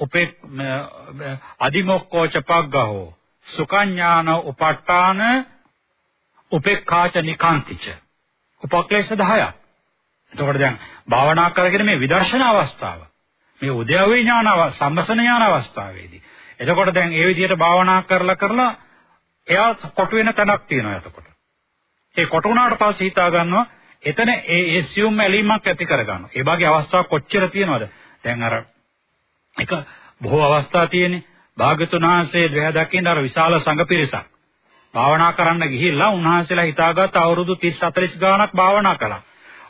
උපේ අදිමොක්කෝච පග්ගහෝ සුකඤ්ඤාන උපට්ඨාන උපේක්ඛාච නිකාන්තිච උපක්ලේශ 10ක්. එතකොට දැන් භාවනා කරගෙන මේ විදර්ශනා අවස්ථාව මේ උද්‍යවේ ඥාන සම්මසන ඥාන අවස්ථාවේදී. එතකොට දැන් ඒ විදිහට භාවනා කරලා කරලා එයා කොටු වෙන තැනක් තියෙනවා එතකොට. ඒ කොටු වුණාට පස්සේ හිතා ගන්නවා එතන ඒ ඒ සියුම් ඇලීමක් ඇති කර ගන්නවා. ඒ වගේ අවස්ථා කොච්චර තියෙනවද? දැන් අර එක බොහෝ අවස්ථා තියෙන්නේ. භාග්‍යතුන් වහන්සේ දෙය දකින්න අර විශාල සංඝ පිරිසක්. භාවනා කරන්න ගිහිල්ලා උන්වහන්සේලා හිතාගත්ත අවුරුදු 30 40 ගාණක් භාවනා කළා.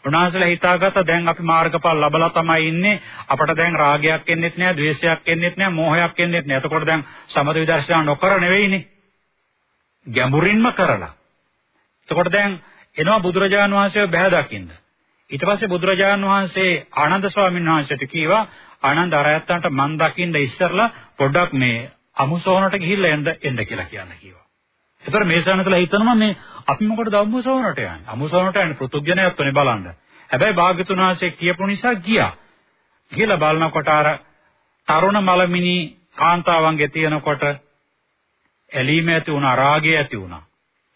උන්වහන්සේලා හිතාගත්ත දැන් අපි මාර්ගඵල ලබලා තමයි ඉන්නේ. අපට දැන් රාගයක් එන්නෙත් නෑ, ද්වේෂයක් එන්නෙත් නෑ, මෝහයක් එන්නෙත් නෑ. එතකොට දැන් සමත විදර්ශනා නොකර නෙවෙයිනේ. ගැඹුරින්ම කරලා. එතකොට දැන් එනවා බුදුරජාන් වහන්සේව බහැ දකින්න. ඊට පස්සේ බුදුරජාන් වහන්සේ ආනන්ද ස්වාමීන් වහන්සේට කීවා ආනන්ද අරයත්තන්ට මන් දකින්න ඉස්සරලා පොඩ්ඩක් මේ අමුසෝනට ගිහිල්ලා එන්න එන්න කියලා කියන්න කිව්වා. ඒතර මේ සනතලා හිතනවා මේ අපි මොකටද අමුසෝනට යන්නේ? අමුසෝනට යන්නේ පෘතුග්ජනයත් උනේ බලන්න. හැබැයි භාග්‍යතුන් වහන්සේ කියපු නිසා ගියා. ගිහලා බලනකොට අර තරුණ මලමිනි කාන්තාවන්ගේ තියෙනකොට ඇලීම ඇති වුණා, රාගය ඇති වුණා.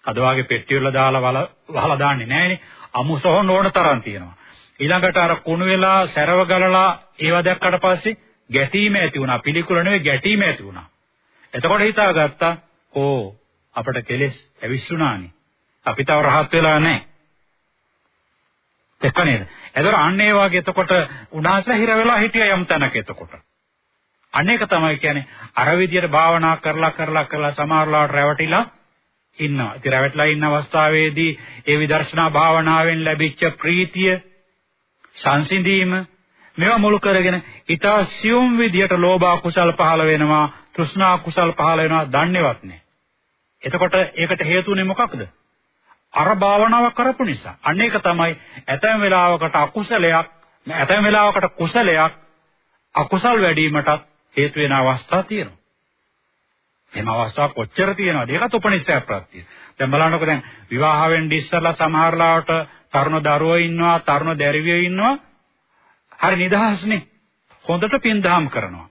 අද වාගේ පෙට්ටිය වල දාලා වහලා දාන්නේ නැහනේ. අමුසෝන ඕන තරම් තියෙනවා. ඊළඟට අර කුණු වෙලා සැරව ගලලා ඒව දැක්කට පස්සේ ගැටීම ඇති වුණා. පිළිකුල නෙවෙයි ගැටීම ඇති වුණා. එතකොට හිතාගත්තා ඕ අපට කෙලෙස් ඇවිස්සුණානේ. අපි තව රහත් වෙලා නැහැ. එක්ක නේද? එතකොට අන්න ඒ වගේ එතකොට උනාසලා හිර වෙලා හිටිය යම් තැනක එතකොට. අනේක තමයි කියන්නේ අර විදියට භාවනා කරලා කරලා කරලා සමහරලාට රැවටිලා ඉන්නවා. ඉතින් රැවටිලා ඉන්න අවස්ථාවේදී ඒ විදර්ශනා භාවනාවෙන් ලැබිච්ච ප්‍රීතිය සංසිඳීම මේවා මුල් කරගෙන ඊටා සියුම් විදියට ලෝභ කුසල් පහළ වෙනවා, තෘෂ්ණා කුසල් පහළ වෙනවා දන්නේවත් නැහැ. එතකොට ඒකට හේතුනේ මොකක්ද? අර භාවනාව කරපු නිසා. අනේක තමයි ඇතැම් වෙලාවකට අකුසලයක්, ඇතැම් වෙලාවකට කුසලයක් අකුසල් වැඩිවීමටත් හේතු වෙන අවස්ථා තියෙනවා. එහෙම අවස්ථා කොච්චර තියෙනවද? ඒකත් උපනිෂය ප්‍රත්‍ය. දැන් බලන්නකො දැන් විවාහ වෙන්න ඉස්සලා සමහරලාට තරුණ දරුවෝ ඉන්නවා, තරුණ දැරිවියෝ ඉන්නවා. හරි නිදහස්නේ. හොඳට පින්දහම් කරනවා.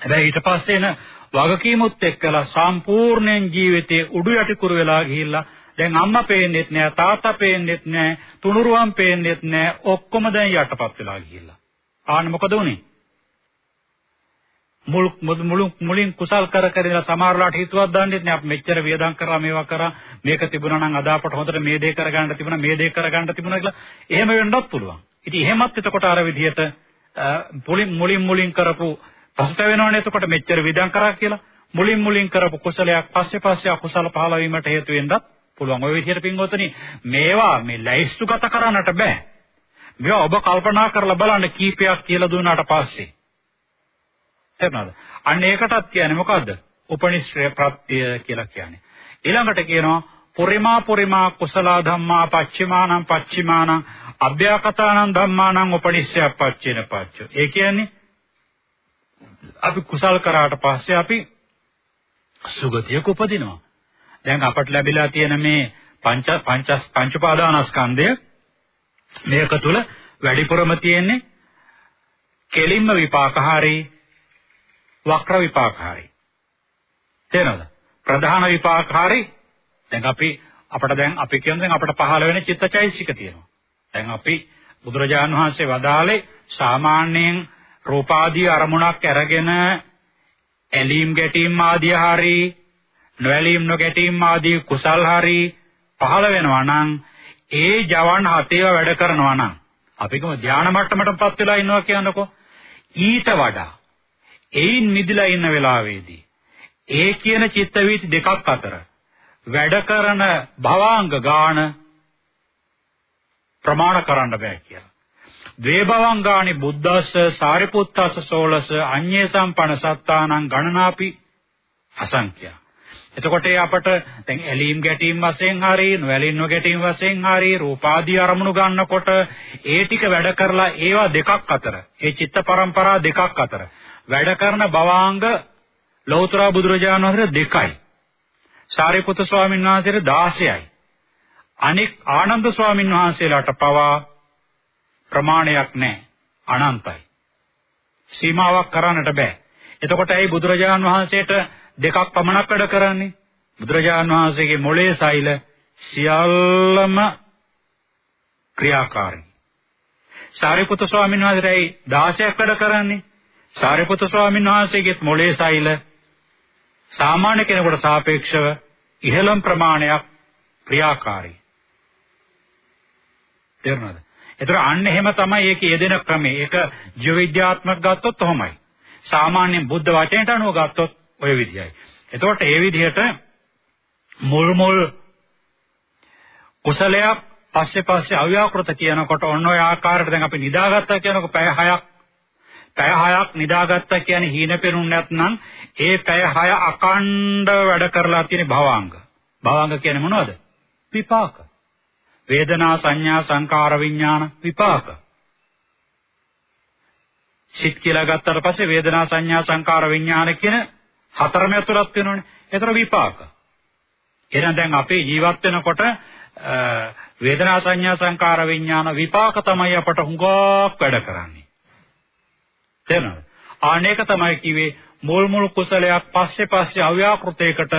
හැබැයි ඊට පස්සේ එන වගකීමුත් එක්කලා සම්පූර්ණයෙන් ජීවිතේ උඩු යටි කුරු වෙලා ගිහිල්ලා දැන් අම්මා පේන්නෙත් නෑ තාත්තා පේන්නෙත් නෑ තුනුරුවන් පේන්නෙත් නෑ ඔක්කොම දැන් යටපත් වෙලා ගිහිල්ලා. ආන්න මොකද උනේ? මුල් මුළු මුලින් කුසල් කර කර ඉඳලා සමහරලාට හිතුවක් දන්නෙත් නෑ අපි මෙච්චර වියදම් කරා මේවා කරා මේක තිබුණා නම් අද අපට හොඳට මේ දේ කරගන්න තිබුණා මේ දේ කරගන්න තිබුණා කියලා එහෙම වෙන්නත් පුළුවන්. ඉතින් එහෙමත් එතකොට අර විදිහට මුලින් මුලින් මුලින් කරපු පසුත වෙනවනේ එතකොට මෙච්චර වියදම් කරා කියලා මුලින් මුලින් කරපු කුසලයක් පස්සේ පස්සේ අකුසල පහළ වීමට හේතු වෙන්නත් පුළුවන්. ওই විදිහට පින්වතුනි මේවා මේ ලැයිස්තුගත කරන්නට බෑ. මේවා ඔබ කල්පනා කරලා බලන්න කීපයක් කියලා දුන්නාට පස්සේ තේරුණාද? අන්න ඒකටත් කියන්නේ මොකද්ද? උපනිශ්‍රය ප්‍රත්‍ය කියලා කියන්නේ. ඊළඟට කියනවා පුරිමා පුරිමා කුසල ධම්මා පච්චිමානං පච්චිමානං අභ්‍යාකතානං ධම්මානං උපනිශ්‍රය පච්චේන පච්චෝ. ඒ කියන්නේ අපි කුසල් කරාට පස්සේ අපි සුගතියක උපදිනවා. දැන් අපට ලැබිලා තියෙන මේ පංච පංච පංච පාදානස්කන්ධය මේක තුල වැඩිපුරම තියෙන්නේ කෙලින්ම විපාකහාරී වක්‍ර විපාකහාරී. තේරෙනවද ප්‍රධාන විපාකහාරී. දැන් අපි අපිට දැන් අපි කියන දැන් අපිට පහළ වෙන චිත්තචෛසික තියෙනවා. දැන් අපි බුදුරජාණන් වහන්සේ වදාළේ සාමාන්‍යයෙන් රූපාදී අරමුණක් අරගෙන ඇලීම් ගැටීම් ආදී හරි නොඇලීම් නොගැටීම් ආදී කුසල් හරි පහළ වෙනවා නම් ඒ ජවන් හතේව වැඩ කරනවා නම් අපි කොහොම ධානා මට්ටමටපත් වෙලා ඉන්නවා කියනකො ඊට වඩා එයින් මිදලා ඉන්න වෙලාවේදී ඒ කියන චිත්ත වීති දෙකක් අතර වැඩ කරන භවාංග ගාන ප්‍රමාණ කරන්න බෑ කියලා. ද්වේ භවංගානි බුද්දස්ස සාරිපුත්තස්ස සෝලස අඤ්ඤේ සම්පන සත්තානං ගණනාපි අසංඛ්‍යා. එතකොට අපට දැන් ඇලීම් ගැටීම් වශයෙන් හරි නොඇලීම් නොගැටීම් වශයෙන් හරි රූපාදී අරමුණු ගන්නකොට ඒ ටික වැඩ කරලා ඒවා දෙකක් අතර ඒ චිත්ත පරම්පරා දෙකක් අතර වැඩ කරන භවාංග ලෞතර බුදුරජාණන් වහන්සේ දෙකයි. සාරිපුත්‍ර ස්වාමීන් වහන්සේට 16යි. අනෙක් ආනන්ද ස්වාමීන් වහන්සේලාට පවා ප්‍රමාණයක් නැහැ. අනන්තයි. සීමාවක් කරන්නට බෑ. එතකොට ඇයි බුදුරජාණන් වහන්සේට දෙකක් පමණක් වැඩ කරන්නේ? බුදුරජාණන් වහන්සේගේ මොළයේ සෛල සියල්ලම ක්‍රියාකාරී. සාරිපුත්‍ර ස්වාමීන් වහන්සේයි 16ක් වැඩ කරන්නේ. සාරිපුත්‍ර ස්වාමීන් වහන්සේගේ මොළයේ සෛල සාමාන්‍ය කෙනෙකුට සාපේක්ෂව ඉහළම ප්‍රමාණයක් ක්‍රියාකාරී. තේරුණාද? ඒතර අන්න එහෙම තමයි ඒකේ යෙදෙන ක්‍රමය. ඒක ජීව විද්‍යාත්මක ගත්තොත් කොහොමයි? සාමාන්‍යයෙන් බුද්ධ වචනයට අනුව ගත්තොත් ඔය විදිහයි. එතකොට ඒ විදිහට මුල් මුල් කුසලයක් පස්සේ පස්සේ අව්‍යාකෘත කියනකොට ඔන්න ඔය ආකාරයට දැන් අපි නිදාගත්තා කියනකොට පැය 6ක් පැය 6ක් නිදාගත්තා කියන්නේ හීන පෙනුන් නැත්නම් ඒ පැය 6 අකණ්ඩව වැඩ කරලා තියෙන භවංග. භවංග කියන්නේ මොනවද? විපාක. වේදනා සංඥා සංකාර විඥාන විපාක. සිත් කියලා ගත්තට පස්සේ වේදනා සංඥා සංකාර විඥාන කියන හතරම ඇතුළත් වෙනවනේ. ඒතර විපාක. එහෙනම් දැන් අපේ ජීවත් වෙනකොට වේදනා සංඥා සංකාර විඥාන විපාක තමයි අපට හුඟක් වැඩ කරන්නේ. තේරෙනවද? ආනේක තමයි කිව්වේ මුල් මුල් කුසලයක් පස්සේ පස්සේ අව්‍යාකෘතයකට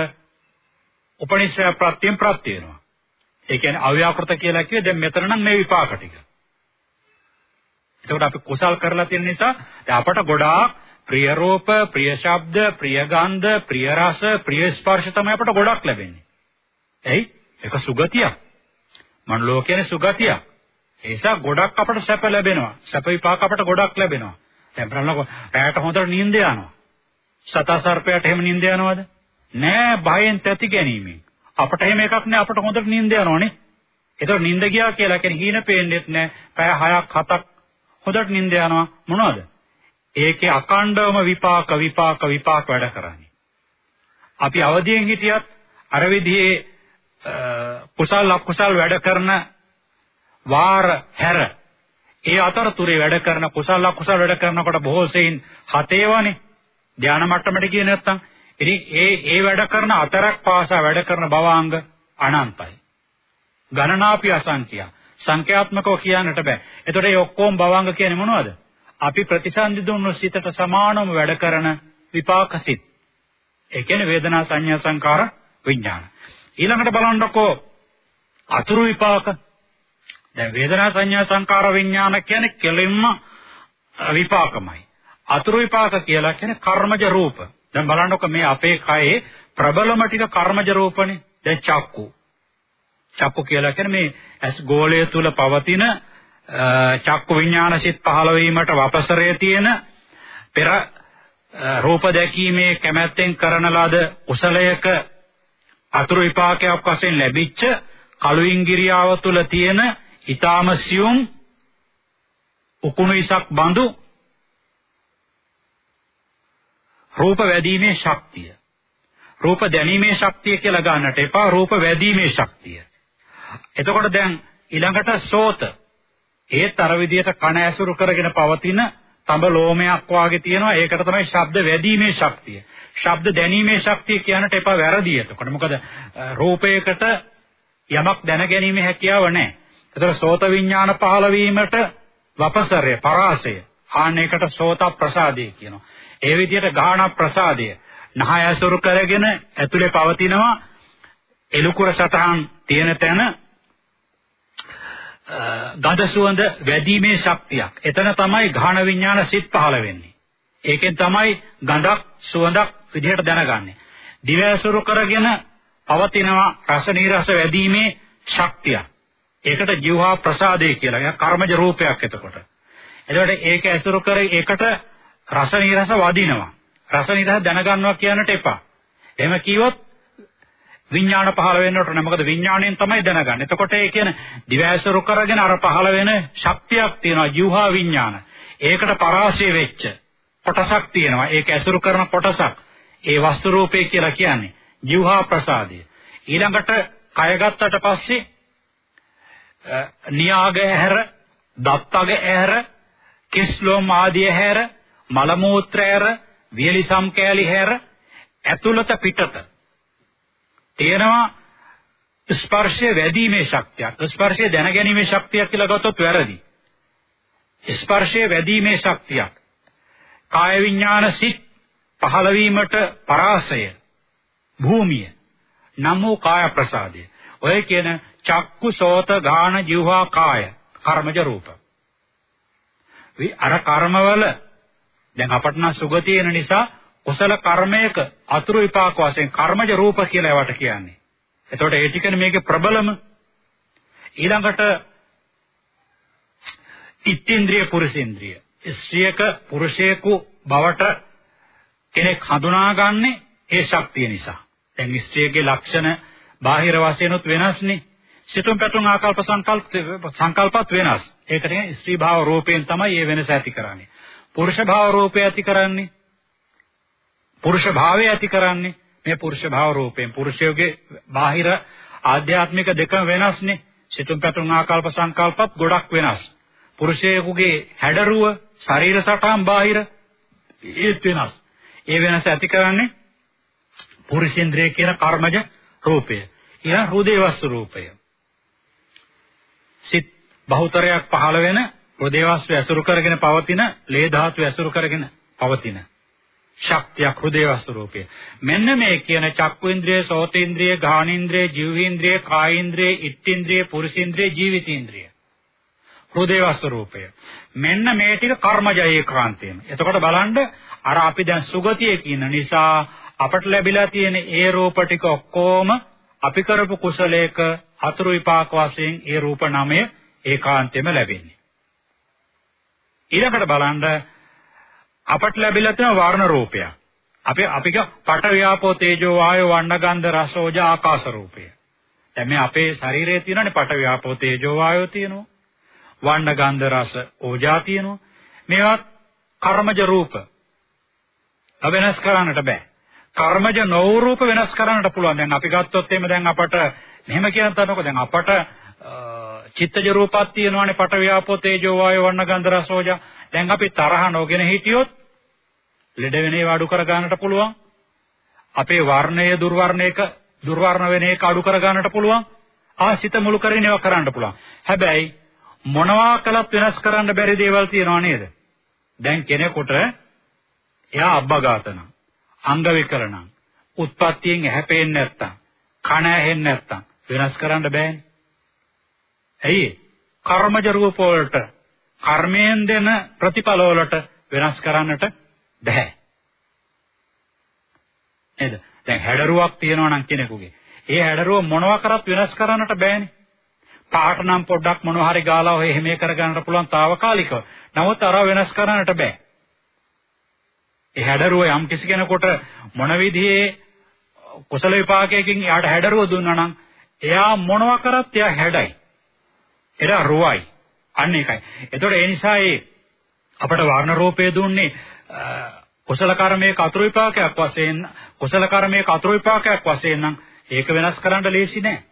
උපනිශ්‍රය ප්‍රත්‍යයෙන් ප්‍රත්‍ය වෙනවා. ඒ කියන්නේ අව්‍යාකෘත කියලා කිව්වේ දැන් මෙතන නම් මේ විපාක ටික. එතකොට අපි කුසල් කරලා තියෙන නිසා දැන් අපට ගොඩාක් ප්‍රිය රූප, ප්‍රිය ශබ්ද, ප්‍රිය ගන්ධ, ප්‍රිය රස, ප්‍රිය ස්පර්ශ තමයි අපට ගොඩක් ලැබෙන්නේ. එයි ඒක සුගතියක්. මනෝ කියන්නේ සුගතියක්. ඒ නිසා ගොඩක් අපට සැප ලැබෙනවා. සැප විපාක අපට ගොඩක් ලැබෙනවා. දැන් බලන්නකො රැයට හොඳට නිින්ද යනවා. සතා සර්පයාට එහෙම නිින්ද යනවද? නෑ භයෙන් තැති ගැනීමෙන්. අපට එහෙම එකක් නෑ අපට හොඳට නිින්ද යනවනේ. ඒතකොට නිින්ද ගියා කියලා කියන්නේ හීන පේන්නේත් නෑ. පැය 6ක් 7ක් හොඳට නිින්ද යනවා මොනවද? ඒකේ අකණ්ඩවම විපාක විපාක විපාක වැඩ කරන්නේ. අපි අවදියෙන් හිටියත් අර විදිහේ කුසල් අකුසල් වැඩ කරන වාර හැර ඒ අතරතුරේ වැඩ කරන කුසල අකුසල වැඩ කරනකොට බොහෝ සෙයින් හතේවනේ ධානා මට්ටමට ගියේ නැත්තම් ඉතින් ඒ ඒ වැඩ කරන අතරක් පාසා වැඩ කරන භවාංග අනන්තයි. ගණනාපි අසංඛ්‍ය. සංඛ්‍යාත්මකව කියන්නට බෑ. එතකොට මේ ඔක්කොම භවාංග කියන්නේ මොනවද? අපි ප්‍රතිසන්දි දුන්නු සිතට සමානව වැඩ කරන විපාක සිත්. ඒ කියන්නේ වේදනා සංඥා සංකාර විඥාන. ඊළඟට බලන්නකෝ අතුරු විපාක. දැන් වේදනා සංඥා සංකාර විඥාන කියන්නේ කෙලින්ම විපාකමයි. අතුරු විපාක කියලා කියන්නේ කර්මජ රූප. දැන් බලන්නකො මේ අපේ කයේ ප්‍රබලම ටික කර්මජ රූපනේ. දැන් චක්කු. චක්කු කියලා කියන්නේ මේ ඇස් ගෝලය තුල පවතින චක්කු විඥාන සිත් පහළ වීමට වපසරයේ තියෙන පෙර රූප දැකීමේ කැමැත්තෙන් කරන ලද කුසලයක අතුරු විපාකයක් වශයෙන් ලැබිච්ච කලු ඉංගිරියාව තුල තියෙන ඊ타ම සියුම් උකුණු ඉසක් බඳු රූප වැදීමේ ශක්තිය. රූප දැනීමේ ශක්තිය කියලා ගන්නට එපා රූප වැදීමේ ශක්තිය. එතකොට දැන් ඊළඟට සෝත. ඒත් අර විදිහට කන ඇසුරු කරගෙන පවතින තඹ ලෝමයක් වාගේ තියෙනවා ඒකට තමයි ශබ්ද වැදීමේ ශක්තිය. ශබ්ද දැනීමේ ශක්තිය කියන්නට එපා වැරදි. එතකොට මොකද රූපයකට යමක් දැනගැනීමේ හැකියාව නැහැ. එතකොට සෝත විඥාන පහළ වීමට වපසරය පරාසය ආන්නයකට සෝත ප්‍රසාදය කියනවා. ඒ විදිහට ගාහන ප්‍රසාදය නහය අසුරු කරගෙන ඇතුලේ පවතිනවා එලුකුර සතහන් තියෙන තැන ගඳ සුවඳ වැඩිීමේ ශක්තියක්. එතන තමයි ගාහන විඥාන සිත් පහළ වෙන්නේ. ඒකෙන් තමයි ගඳක් සුවඳක් විදිහට දැනගන්නේ. දිව අසුරු කරගෙන පවතිනවා රස නීරස වැඩිීමේ ශක්තියක්. ඒකට ජීවහා ප්‍රසාදේ කියලා. ඒක කර්මජ රූපයක් එතකොට. එතකොට ඒක ඇසුරු කර ඒකට රස නිරස වදිනවා. රස නිරස දැනගන්නවා කියන්නට එපා. එහෙම කිව්වොත් විඥාන පහළ වෙන්නට නෑ. මොකද විඥාණයෙන් තමයි දැනගන්නේ. එතකොට ඒ කියන්නේ දිවැසුරු කරගෙන අර පහළ වෙන ශක්තියක් තියෙනවා. ජීවහා විඥාන. ඒකට පරාසය වෙච්ච කොටසක් තියෙනවා. ඒක ඇසුරු කරන කොටසක්. ඒ වස්තු රූපේ කියලා කියන්නේ ජීවහා ප්‍රසාදය. ඊළඟට කය ගත්තට පස්සේ නියාග ඇහැර, දත්තග ඇහැර, කිස්ලෝම ආදී ඇහැර මල මූත්‍රයර වියලි සම්කෑලි හැර ඇතුළත පිටත. තියෙනවා ස්පර්ශය වැඩිීමේ ශක්තියක්. ස්පර්ශය දැනගැනීමේ ශක්තියක් කියලා ගත්තොත් වැරදි. ස්පර්ශය වැඩිීමේ ශක්තියක්. කාය විඥාන සිත් පහළ වීමට පරාසය. භූමිය. නම් වූ කාය ප්‍රසාදය. ඔය කියන චක්කු සෝත ගාන જીවහා කාය කර්මජ රූප. වි අර කර්මවල දැන් අපට නම් සුගතිය එන නිසා කුසල කර්මයක අතුරු විපාක වශයෙන් කර්මජ රූප කියලා ඒවට කියන්නේ. එතකොට ඒ ටිකනේ මේකේ ප්‍රබලම. ඊළඟට ඉත්ත්‍ේන්ද්‍රිය පුරුෂේන්ද්‍රිය. ස්ත්‍රියක පුරුෂයෙකු බවට කෙනෙක් හඳුනාගන්නේ ඒ ශක්තිය නිසා. දැන් ස්ත්‍රියගේ ලක්ෂණ බාහිර වශයෙන්ුත් වෙනස්නේ. සිතුම් පැතුම් ආකල්ප සංකල්ප සංකල්පත් වෙනස්. ඒකට කියන්නේ ස්ත්‍රී භාව රූපයෙන් තමයි මේ වෙනස ඇති කරන්නේ. පුරුෂ භාව රූපය ඇති කරන්නේ. පුරුෂ භාවය ඇති කරන්නේ මේ පුරුෂ භාව රූපයෙන්. පුරුෂයෝගේ බාහිර ආධ්‍යාත්මික දෙකම වෙනස්නේ. සිතුම් පැතුම් ආකල්ප සංකල්පත් ගොඩක් වෙනස්. පුරුෂයෙකුගේ හැඩරුව, ශරීර සටහන් බාහිර ඒත් වෙනස්. ඒ වෙනස ඇති කරන්නේ පුරුෂේන්ද්‍රය කියන කර්මජ රූපය. ඊළඟ හෘදේ වස්තු රූපය. සිත් බහුතරයක් පහළ වෙන හෘදේ වස්තු ඇසුරු කරගෙන පවතින ලේ ධාතු ඇසුරු කරගෙන පවතින ශක්තියක් හෘදේ වස්තු රූපය. මෙන්න මේ කියන චක්කුඉන්ද්‍රිය, සෝතේන්ද්‍රිය, ගාහනේන්ද්‍රිය, ජීවේන්ද්‍රිය, කායේන්ද්‍රිය, ඉත්තේන්ද්‍රිය, පුරුෂේන්ද්‍රිය, ජීවිතේන්ද්‍රිය. හෘදේ වස්තු රූපය. මෙන්න මේ ටික කර්මජය ඒකාන්තයෙන්. එතකොට බලන්න අර අපි දැන් සුගතිය කියන නිසා අපට ලැබිලා තියෙන ඒ රූප ටික ඔක්කොම අපි කරපු කුසලයක අතුරු විපාක වශයෙන් ඒ රූප නමය ඒකාන්තයෙන්ම ලැබෙන්නේ. ඊළඟට බලන්න අපට ලැබිලා තියෙන වර්ණ රූපය. අපි අපික පට ව්‍යාපෝ තේජෝ වායෝ වන්න ගන්ධ රස ඕජා ආකාශ රූපය. දැන් මේ අපේ ශරීරයේ තියෙනනේ පට ව්‍යාපෝ තේජෝ වායෝ තියෙනවා. වන්න ගන්ධ රස ඕජා තියෙනවා. මේවා කර්මජ රූප. වෙනස් කරන්නට බෑ. කර්මජ නෝරූප වෙනස් කරන්නට පුළුවන්. දැන් අපි ගත්තොත් එහෙම දැන් අපට මෙහෙම කියන තරමක දැන් අපට චිත්තජ රූපات තියෙනවානේ පට ව්‍යාපෝ තේජෝ වායෝ වන්න ගන්ධ රසෝජ. දැන් අපි තරහ නොගෙන හිටියොත් ලෙඩ වෙන ඒවා අඩු කර ගන්නට පුළුවන්. අපේ වර්ණය දුර්වර්ණයක දුර්වර්ණ වෙන එක අඩු කර ගන්නට පුළුවන්. ආසිත මුළු කරගෙන ඒවා කරන්න පුළුවන්. හැබැයි මොනවා කළත් වෙනස් කරන්න බැරි දේවල් තියෙනවා නේද? දැන් කෙනෙකුට එයා අබ්බගාතන අංග විකරණ උත්පත්තියෙන් හැපෙන්නේ නැත්තම් කන ඇහෙන්නේ නැත්තම් වෙනස් කරන්න බෑනේ. ඇයි? කර්මජ රූප වලට කර්මයෙන් දෙන ප්‍රතිඵල වලට වෙනස් කරන්නට බෑ. නේද? දැන් හැඩරුවක් තියෙනවා නම් කෙනෙකුගේ. ඒ හැඩරුව මොනවා කරත් වෙනස් කරන්නට බෑනේ. පාට නම් පොඩ්ඩක් මොනවා හරි ගාලා ඔය එහෙම කර ගන්නට පුළුවන් తాවකාලිකව. නමුත් අර වෙනස් කරන්නට බෑ. ඒ හැඩරුව යම් කිසි කෙනෙකුට මොන විදිහේ කුසල විපාකයකින් යාට හැඩරුව දුන්නා නම් එයා මොනවා කරත් එයා හැඩයි. එයා රුවයි. අන්න ඒකයි. එතකොට ඒ නිසා ඒ අපට වර්ණ රූපය දුන්නේ කුසල කර්මයේ කතුරු විපාකයක් වශයෙන් කුසල කර්මයේ කතුරු විපාකයක් වශයෙන් නම් ඒක වෙනස් කරන්න ලේසි නෑ.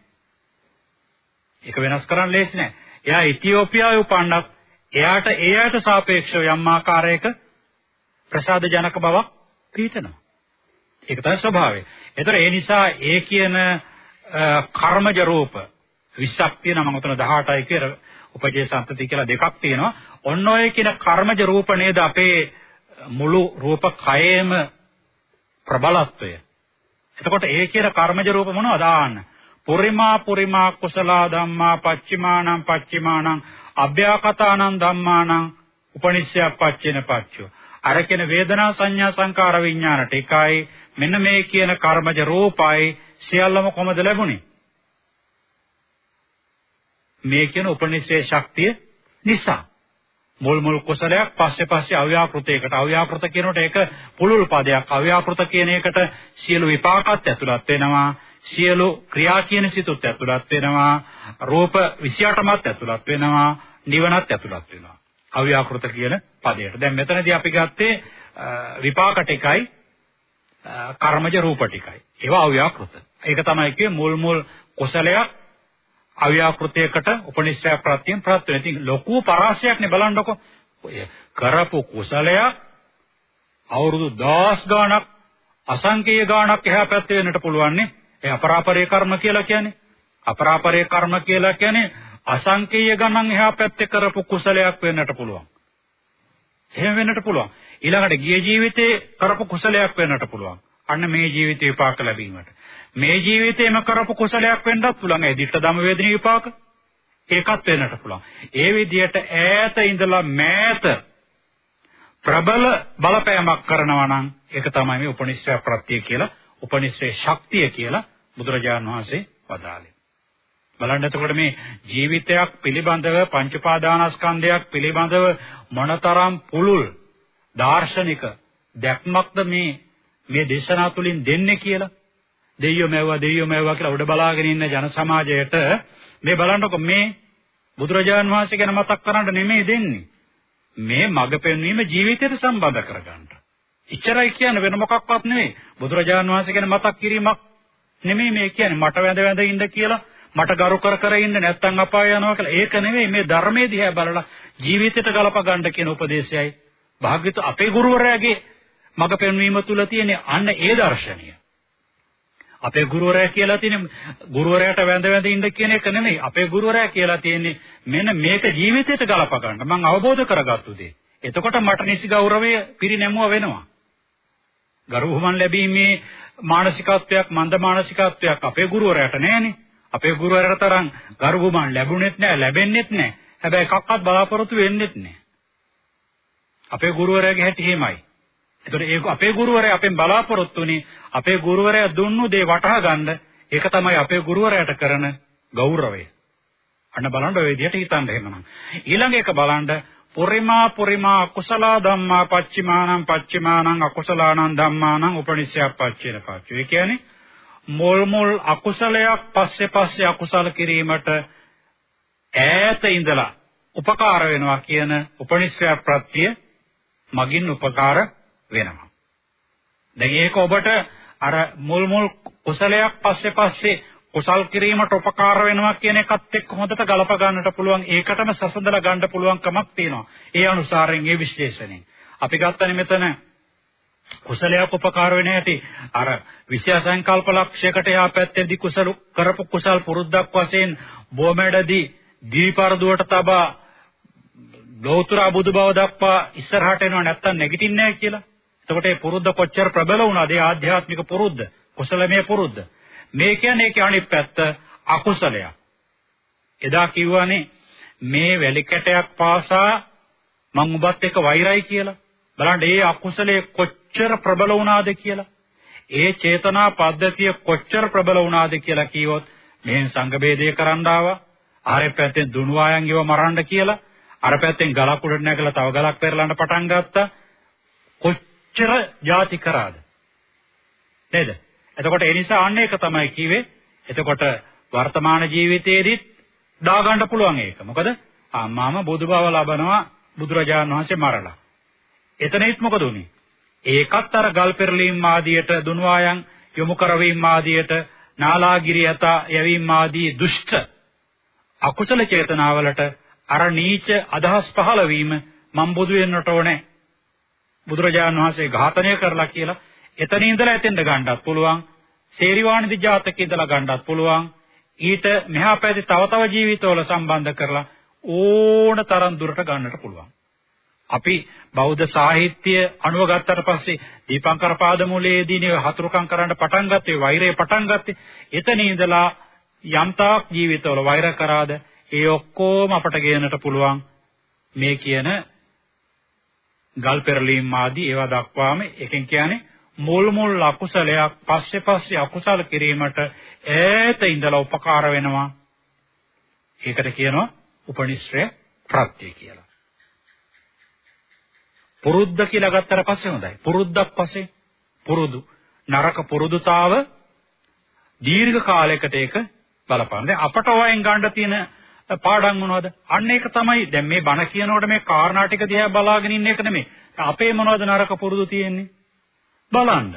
ඒක වෙනස් කරන්න ලේසි නෑ. එයා ඉතියෝපියාවේ උපන්නත් එයාට ඒ අයට සාපේක්ෂව යම් ආකාරයක ප්‍රසාද ජනක බවක් පීතනවා. ඒක තමයි ස්වභාවය. ඒතර ඒ නිසා ඒ කියන කර්මජ රූප 20ක් තියෙනවා මම උතන 18යි කියලා උපජේ සම්පති කියලා දෙකක් තියෙනවා. ඔන්න ඔය කියන කර්මජ රූප නේද අපේ මුළු රූප කයේම ප්‍රබලත්වය. එතකොට ඒ කියන කර්මජ රූප මොනවද දාන්න? පුරිමා පුරිමා කුසල ධම්මා පච්චිමානං පච්චිමානං අභ්‍යාකතානං ධම්මානං උපනිශ්‍යයක් පච්චේන පච්චෝ අර කියන වේදනා සංඥා සංකාර විඥාන ටිකයි මෙන්න මේ කියන කර්මජ රූපයි සියල්ලම කොහමද ලැබුණේ? මේ කියන උපනිෂේ ශක්තිය නිසා. මුල් මුල් කුසලයක් පස්සේ පස්සේ අව්‍යාකෘතයකට අව්‍යාකෘත කියනකොට ඒක පුළුල් පදයක්. අව්‍යාකෘත කියන එකට සියලු විපාකات ඇතුළත් වෙනවා. සියලු ක්‍රියා කියන සිතුත් ඇතුළත් වෙනවා. රූප 28මත් ඇතුළත් වෙනවා. නිවනත් ඇතුළත් වෙනවා. අව්‍යාකෘත කියන පදයට. දැන් මෙතනදී අපි ගත්තේ විපාක ටිකයි කර්මජ රූප ටිකයි. ඒවා අව්‍යාකෘත. ඒක තමයි කියේ මුල් මුල් කුසලයක් අව්‍යාකෘතයකට උපනිශ්‍රය ප්‍රත්‍යයෙන් ප්‍රත් වෙන. ඉතින් ලොකු පරාසයක්නේ බලන්නකො. ඔය කරපු කුසලයක් අවුරුදු 10 ගාණක් අසංකේය ගාණක් එහා පැත්තේ වෙන්නට පුළුවන් නේ. ඒ අපරාපරේ කර්ම කියලා කියන්නේ. අපරාපරේ කර්ම කියලා කියන්නේ අසංකේය ගණන් එහා පැත්තේ කරපු කුසලයක් වෙන්නට පුළුවන්. එහෙම වෙන්නට පුළුවන්. ඊළඟට ගිය ජීවිතේ කරපු කුසලයක් වෙන්නට පුළුවන්. අන්න මේ ජීවිතේ විපාක ලැබීමට. මේ ජීවිතේම කරපු කුසලයක් වෙන්නත් පුළුවන්. ඒ දිට්ඨ ධම්ම වේදින විපාක. ඒකත් වෙන්නට පුළුවන්. ඒ විදිහට ඈත ඉඳලා මෑත ප්‍රබල බලපෑමක් කරනවා නම් ඒක තමයි මේ උපනිශ්‍රය ප්‍රත්‍ය කියලා උපනිශ්‍රේ ශක්තිය කියලා බුදුරජාණන් වහන්සේ වදාළේ. බලන්න එතකොට මේ ජීවිතයක් පිළිබඳව පංච පාදානස්කන්ධයක් පිළිබඳව මොනතරම් පුළුල් දාර්ශනික දැක්මක්ද මේ මේ දේශනා තුලින් දෙන්නේ කියලා දෙයියෝ මැව්වා දෙයියෝ මැව්වා කියලා උඩ බලාගෙන ඉන්න ජන සමාජයට මේ බලන්නකො මේ බුදුරජාන් වහන්සේ ගැන මතක් කරන්න නෙමෙයි දෙන්නේ මේ මඟ පෙන්වීම ජීවිතයට සම්බන්ධ කරගන්න. ඉච්චරයි කියන්නේ වෙන මොකක්වත් නෙමෙයි. බුදුරජාන් වහන්සේ ගැන මතක් කිරීමක් නෙමෙයි මේ කියන්නේ මට වැඳ වැඳ ඉන්න කියලා මට ගරු කර කර ඉන්න නැත්තම් අපාය යනවා කියලා. ඒක නෙමෙයි මේ ධර්මයේ දිහා බලලා ජීවිතයට ගලප ගන්න කියන උපදේශයයි. භාග්‍යතු අපේ ගුරුවරයාගේ මඟ පෙන්වීම තුල තියෙන අන්න ඒ දර්ශනය. අපේ ගුරුවරයා කියලා තියෙන ගුරුවරයාට වැඳ වැඳ ඉන්න කියන එක නෙමෙයි. අපේ ගුරුවරයා කියලා තියෙන්නේ මෙන්න මේක ජීවිතයට ගලප ගන්න. මම අවබෝධ කරගත්තු දේ. එතකොට මට නිසි ගෞරවය පිරිනැමුව වෙනවා. ගරුහුමන් ලැබීමේ මානසිකත්වයක් මන්ද මානසිකත්වයක් අපේ ගුරුවරයාට නැහැනේ. අපේ ගුරුවරයාට තරම් ගරුහුමන් ලැබුණෙත් නැහැ, ලැබෙන්නෙත් නැහැ. හැබැයි එකක්වත් බලාපොරොත්තු වෙන්නෙත් නැහැ. අපේ ගුරුවරයාගේ හැටි එහෙමයි. ඒතකොට ඒක අපේ ගුරුවරයා අපෙන් බලාපොරොත්තු වෙන්නේ අපේ ගුරුවරයා දුන්නු දේ වටහා ගන්න ඒක තමයි අපේ ගුරුවරයාට කරන ගෞරවය. අන්න බලන්න ඔය විදිහට හිතන්න එහෙමනම්. ඊළඟ එක බලන්න පුරිමා පුරිමා අකුසල ධම්මා පච්චිමානං පච්චිමානං අකුසලානං ධම්මානං උපනිශ්‍යප් පච්චේන පච්ච. ඒ කියන්නේ මොල් මොල් අකුසලයක් පස්සේ පස්සේ අකුසල කිරීමට ඈත ඉඳලා උපකාර වෙනවා කියන උපනිශ්‍රය ප්‍රත්‍ය මගින් උපකාර වෙනවා. දැන් ඒක ඔබට අර මුල් මුල් කුසලයක් පස්සේ පස්සේ කුසල් කිරීමට උපකාර වෙනවා කියන එකත් එක්ක හොඳට ගලප ගන්නට පුළුවන් ඒකටම සසඳලා ගන්න පුළුවන් කමක් තියෙනවා. ඒ අනුසාරයෙන් ඒ විශ්ලේෂණයෙන්. අපි ගත්තනේ මෙතන කුසලයක් උපකාර වෙන හැටි අර විෂය සංකල්ප ලක්ෂයකට යා පැත්තේදී කුසල කරපු කුසල් පුරුද්දක් වශයෙන් බොමැඩදී දීපරදුවට තබා ලෝතර බුදු බව දක්වා ඉස්සරහට එනවා නැත්තම් නැගිටින්නේ නැහැ කියලා. එතකොට මේ පුරුද්ද කොච්චර ප්‍රබල වුණාද? ඒ ආධ්‍යාත්මික පුරුද්ද, කුසලමය පුරුද්ද. මේ කියන්නේ ඒකේ අනිත් පැත්ත අකුසලයක්. එදා කිව්වනේ මේ වැලි කැටයක් පාසා මං ඔබත් එක්ක වෛරයි කියලා. බලන්න මේ අකුසලයේ කොච්චර ප්‍රබල වුණාද කියලා. ඒ චේතනා පද්ධතිය කොච්චර ප්‍රබල වුණාද කියලා කිව්වොත් මෙහෙන් සංඝ ભેදය කරන්න ආවා. ආරේ පැත්තෙන් දුනුවායන් ඉව මරන්න කියලා. අර පැත්තෙන් ගලක් උඩට නැගලා තව ගලක් පෙරලන්න පටන් ගත්තා. කොච්චර ಜಾති කරාද? නේද? එතකොට ඒ නිසා අන්න ඒක තමයි කිව්වේ. එතකොට වර්තමාන ජීවිතයේදීත් දාගන්න පුළුවන් ඒක. මොකද අම්මාම බුදුබව ලබනවා බුදුරජාණන් වහන්සේ මරලා. එතනෙත් මොකද උනේ ඒකත් අර ගල් පෙරලීම් ආදියට දුන්වායන් යොමු කරවීම ආදියට නාලාගිරිය යත යැවීම ආදී දුෂ්ට අකුසල චේතනාවලට අර නීච අදහස් පහළ වීම මම් බුදු වෙන්නට ඕනේ බුදුරජාණන් වහන්සේ ඝාතනය කරලා කියලා එතන ඉඳලා එතෙන්ද ගන්නත් පුළුවන්. සේරිවාණිදි ජාතකයේ ඉඳලා ගන්නත් පුළුවන්. ඊට මෙහා පැති තව තව ජීවිතවල සම්බන්ධ කරලා ඕන තරම් දුරට ගන්නට පුළුවන්. අපි බෞද්ධ සාහිත්‍ය අනුව ගත්තට පස්සේ දීපංකර පාදමූලයේදී නේ හතුරුකම් කරන්න පටන් ගත්තේ වෛරය පටන් ගත්තේ. එතන ඉඳලා යම්තාක් ජීවිතවල වෛර කරාද ඒ ඔක්කොම අපට ගේන්නට පුළුවන් මේ කියන ගල් පෙරලීම් ආදී ඒවා දක්වාම එකෙන් කියන්නේ මුල් මුල් අකුසලයක් පස්සේ පස්සේ අකුසල කිරීමට ඈත ඉඳලා උපකාර වෙනවා. ඒකට කියනවා උපනිශ්‍රය ප්‍රත්‍ය කියලා. පුරුද්ද කියලා ගත්තට පස්සේ හොඳයි. පුරුද්දක් පස්සේ පුරුදු නරක පුරුදුතාව දීර්ඝ කාලයකට ඒක බලපාන. දැන් අපට වයින් ගන්න තියෙන පාඩම් මොනවද? අන්න ඒක තමයි දැන් මේ බණ කියනකොට මේ කාරණා ටික දිහා බලාගෙන ඉන්න එක නෙමෙයි. අපේ මොනවද නරක පුරුදු තියෙන්නේ? බලන්න.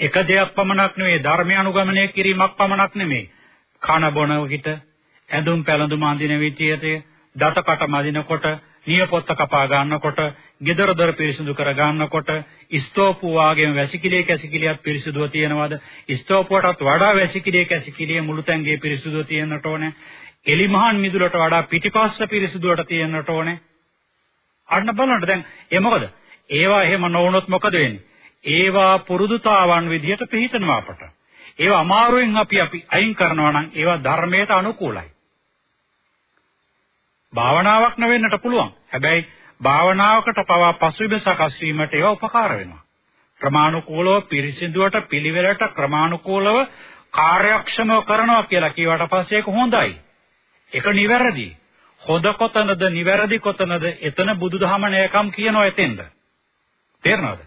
එක දෙයක් පමණක් නෙවෙයි ධර්මය අනුගමනය කිරීමක් පමණක් නෙමෙයි. කන බොන විට, ඇඳුම් පැළඳුම් අඳින විදියට, දතකට මදිනකොට, නියපොත්ත කපා ගන්නකොට, gedara dor පිරිසිදු කර ගන්නකොට, ස්තෝපු වාගේම වැසිකිළිය කැසිකිළියක් පිරිසිදුව තියෙනවද? ස්තෝපුවටත් වඩා වැසිකිළිය කැසිකිළිය මුළු තැන්ගේ පිරිසිදුව තියෙන්නට ඕනේ. එලිමහන් මිදුලට වඩා පිටිපස්ස පිරිසිදුවට තියෙන්නට ඕනේ. අන්න බලන්න දැන් ඒ මොකද? ඒවා එහෙම නොවුනොත් මොකද වෙන්නේ? ඒවා පුරුදුතාවන් විදිහට පිළිතනවා අපට. ඒවා අමාරුවෙන් අපි අපි අයින් කරනවා නම් ඒවා ධර්මයට අනුකූලයි. භාවනාවක් නෙවෙන්නට පුළුවන්. හැබැයි භාවනාවකට පවා පසුබිම සකස් වීමට ඒවා උපකාර වෙනවා. ක්‍රමානුකූලව පිරිසිදුවට පිළිවෙලට ක්‍රමානුකූලව කාර්යක්ෂමව කරනවා කියලා කියවට පස්සේ ඒක හොඳයි. ඒක නිවැරදි. හොඳ කොතනද නිවැරදි කොතනද එතන බුදුදහම නෑකම් කියනවා එතෙන්ද. තේරෙනවද?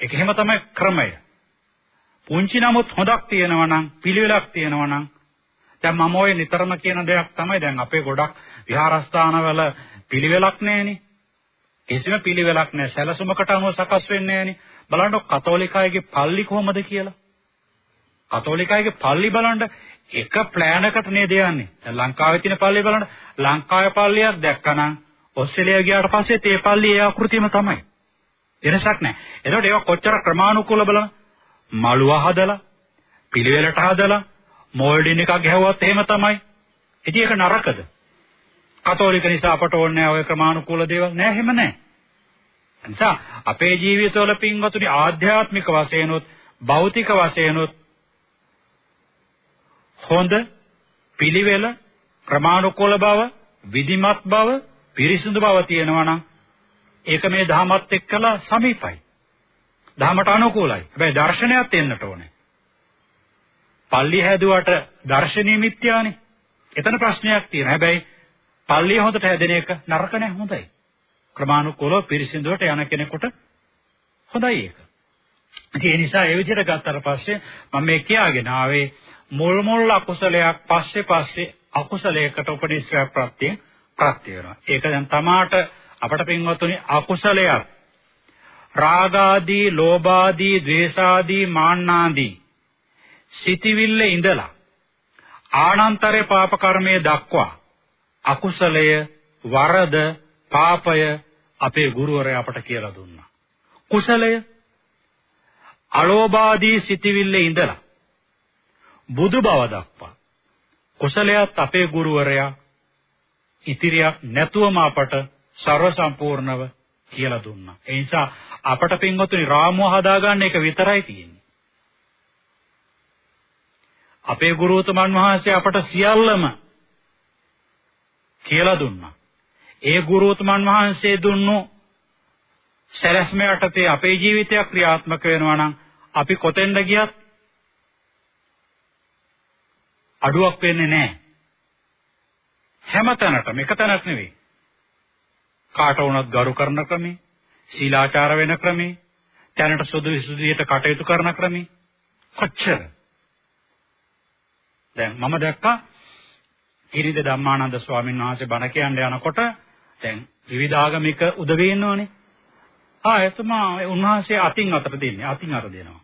ඒක එහෙම තමයි ක්‍රමය. පුංචි නමුත් හොදක් තියෙනවා නම් පිළිවෙලක් තියෙනවා නම් දැන් මම ඔය නිතරම කියන දෙයක් තමයි දැන් අපේ ගොඩක් විහාරස්ථානවල පිළිවෙලක් නැහෙනේ. කිසිම පිළිවෙලක් නැහැ. සැලසුමකට අනුව සකස් වෙන්නේ නැහෙනේ. බලන්න කතෝලිකයිගේ පල්ලි කොහමද කියලා. කතෝලිකයිගේ පල්ලි බලන්න එක ප්ලෑනකට නේද යන්නේ. දැන් ලංකාවේ තියෙන පල්ලි බලන්න ලංකාවේ පල්ලියක් දැක්කනම් ඔස්ට්‍රේලියාව ගියාට පස්සේ ඒ පල්ලි ඒ ආකෘතියම තමයි. වෙනසක් නැහැ. එතකොට ඒක කොච්චර ක්‍රමානුකූල බලන්න මළුව හදලා පිළිවෙලට හදලා මෝල්ඩින් එකක් ගැහුවත් එහෙම තමයි. ඉතින් ඒක නරකද? කතෝලික නිසා අපට ඕනේ නැහැ ඔය ක්‍රමානුකූල දේවල්. නෑ එහෙම නෑ. නිසා අපේ ජීවිතවල පින්වතුනි ආධ්‍යාත්මික වශයෙන්ුත් භෞතික වශයෙන්ුත් හොඳ පිළිවෙල ක්‍රමානුකූල බව විධිමත් බව පිරිසිදු බව තියෙනවා නම් ඒක මේ ධහමත් එක්කලා සමීපයි. ධහමට අනුකූලයි. හැබැයි දර්ශනයත් එන්නට ඕනේ. පල්ලි හැදුවට දර්ශනීය මිත්‍යානේ. එතන ප්‍රශ්නයක් තියෙනවා. හැබැයි පල්ලිය හොඳට හැදෙන එක නරක නෑ හොඳයි. ක්‍රමානුකූලව පිරිසිදුවට යන කෙනෙකුට හොඳයි ඒක. ඉතින් ඒ නිසා ඒ විදිහට ගත්තට පස්සේ මම මේ කියාගෙන ආවේ මුල් මුල් අකුසලයක් පස්සේ පස්සේ අකුසලයකට උපනිශ්‍රයක් ප්‍රත්‍ය ප්‍රත්‍ය වෙනවා. ඒක දැන් තමාට අපට පින්වත්තුනි අකුසලයක් රාගාදී, ලෝභාදී, ද්වේෂාදී, මාන්නාදී සිටිවිල්ල ඉඳලා ආනන්තරේ පාප කර්මයේ දක්වා අකුසලය වරද පාපය අපේ ගුරුවරයා අපට කියලා දුන්නා. කුසලය අලෝභාදී සිටිවිල්ලේ ඉඳලා බුදු බව දක්වා කුසලයත් අපේ ගුරුවරයා ඉතිරියක් නැතුවම අපට ਸਰව සම්පූර්ණව කියලා දුන්නා. ඒ නිසා අපට පින්වතුනි රාමුව හදාගන්න එක විතරයි තියෙන්නේ. අපේ ගුරුතුමන් වහන්සේ අපට සියල්ලම කියලා දුන්නා. ඒ ගුරුතුමන් වහන්සේ දුන්නු සැලැස්ම යටතේ අපේ ජීවිතයක් ක්‍රියාත්මක වෙනවා නම් අපි කොතෙන්ද ගියත් අඩුවක් වෙන්නේ නැහැ. හැමතැනටම එක තැනක් නෙවෙයි. කාට වුණත් ගරු කරන ක්‍රමේ, සීලාචාර වෙන ක්‍රමේ, තැනට සුදු විසුදියට කටයුතු කරන ක්‍රමේ කොච්චර. දැන් මම දැක්කා කිරිද ධම්මානන්ද ස්වාමීන් වහන්සේ බණ කියන්න යනකොට දැන් විවිධාගමික උදවිය ඉන්නවනේ. ආ එතුමා උන්වහන්සේ අතින් අතට දෙන්නේ අතින් අර දෙනවා.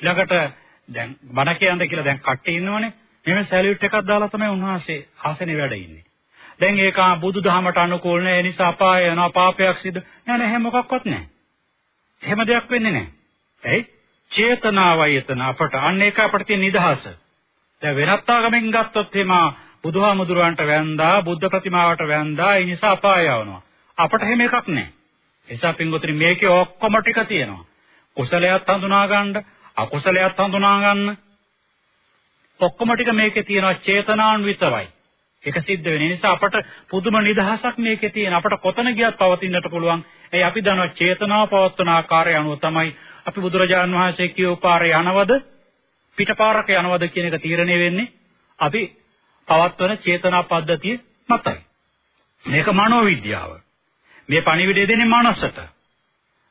ඊළඟට දැන් බණ කියන්න කියලා දැන් කට්ටිය ඉන්නවනේ. මෙහෙම සැලියුට් එකක් දාලා තමයි උන්වහන්සේ ආසනේ වැඩ ඉන්නේ. දැන් ඒක බුදුදහමට අනුකූල නැහැ. ඒ නිසා අපාය යනවා පාපයක් සිදු. නෑ නෑ එහෙම මොකක්වත් නෑ. එහෙම දෙයක් වෙන්නේ නෑ. ඇයි? චේතනාවයි එතන අපට අන්න ඒක අපට තියෙන නිදහස. දැන් වෙනත් ආගමෙන් ගත්තොත් එහෙම බුදුහාමුදුරන්ට වැන්දා බුද්ධ ප්‍රතිමාවට වැන්දා ඒ නිසා අපාය යවනවා. අපට එහෙම එකක් නැහැ. ඒ නිසා පින්වතුනි මේකේ ඔක්කොම ටික තියෙනවා. කුසලයක් හඳුනා ගන්න, අකුසලයක් හඳුනා ගන්න. ඔක්කොම ටික මේකේ තියෙනවා චේතනාන්විතවයි. ඒක සිද්ධ වෙන නිසා අපට පුදුම නිදහසක් මේකේ තියෙන. අපට කොතන ගියත් පවතින්නට පුළුවන්. ඒ අපි දන්නවා චේතනාව පවත්වන ආකාරය අනුව තමයි අපි බුදුරජාන් වහන්සේ කියෝ පාරේ යනවද පිටපාරක යනවද කියන එක තීරණය වෙන්නේ අපි පවත්වන චේතනා පද්ධතිය මතයි. මේක මනෝවිද්‍යාව. මේ පණිවිඩය දෙන්නේ මනසට.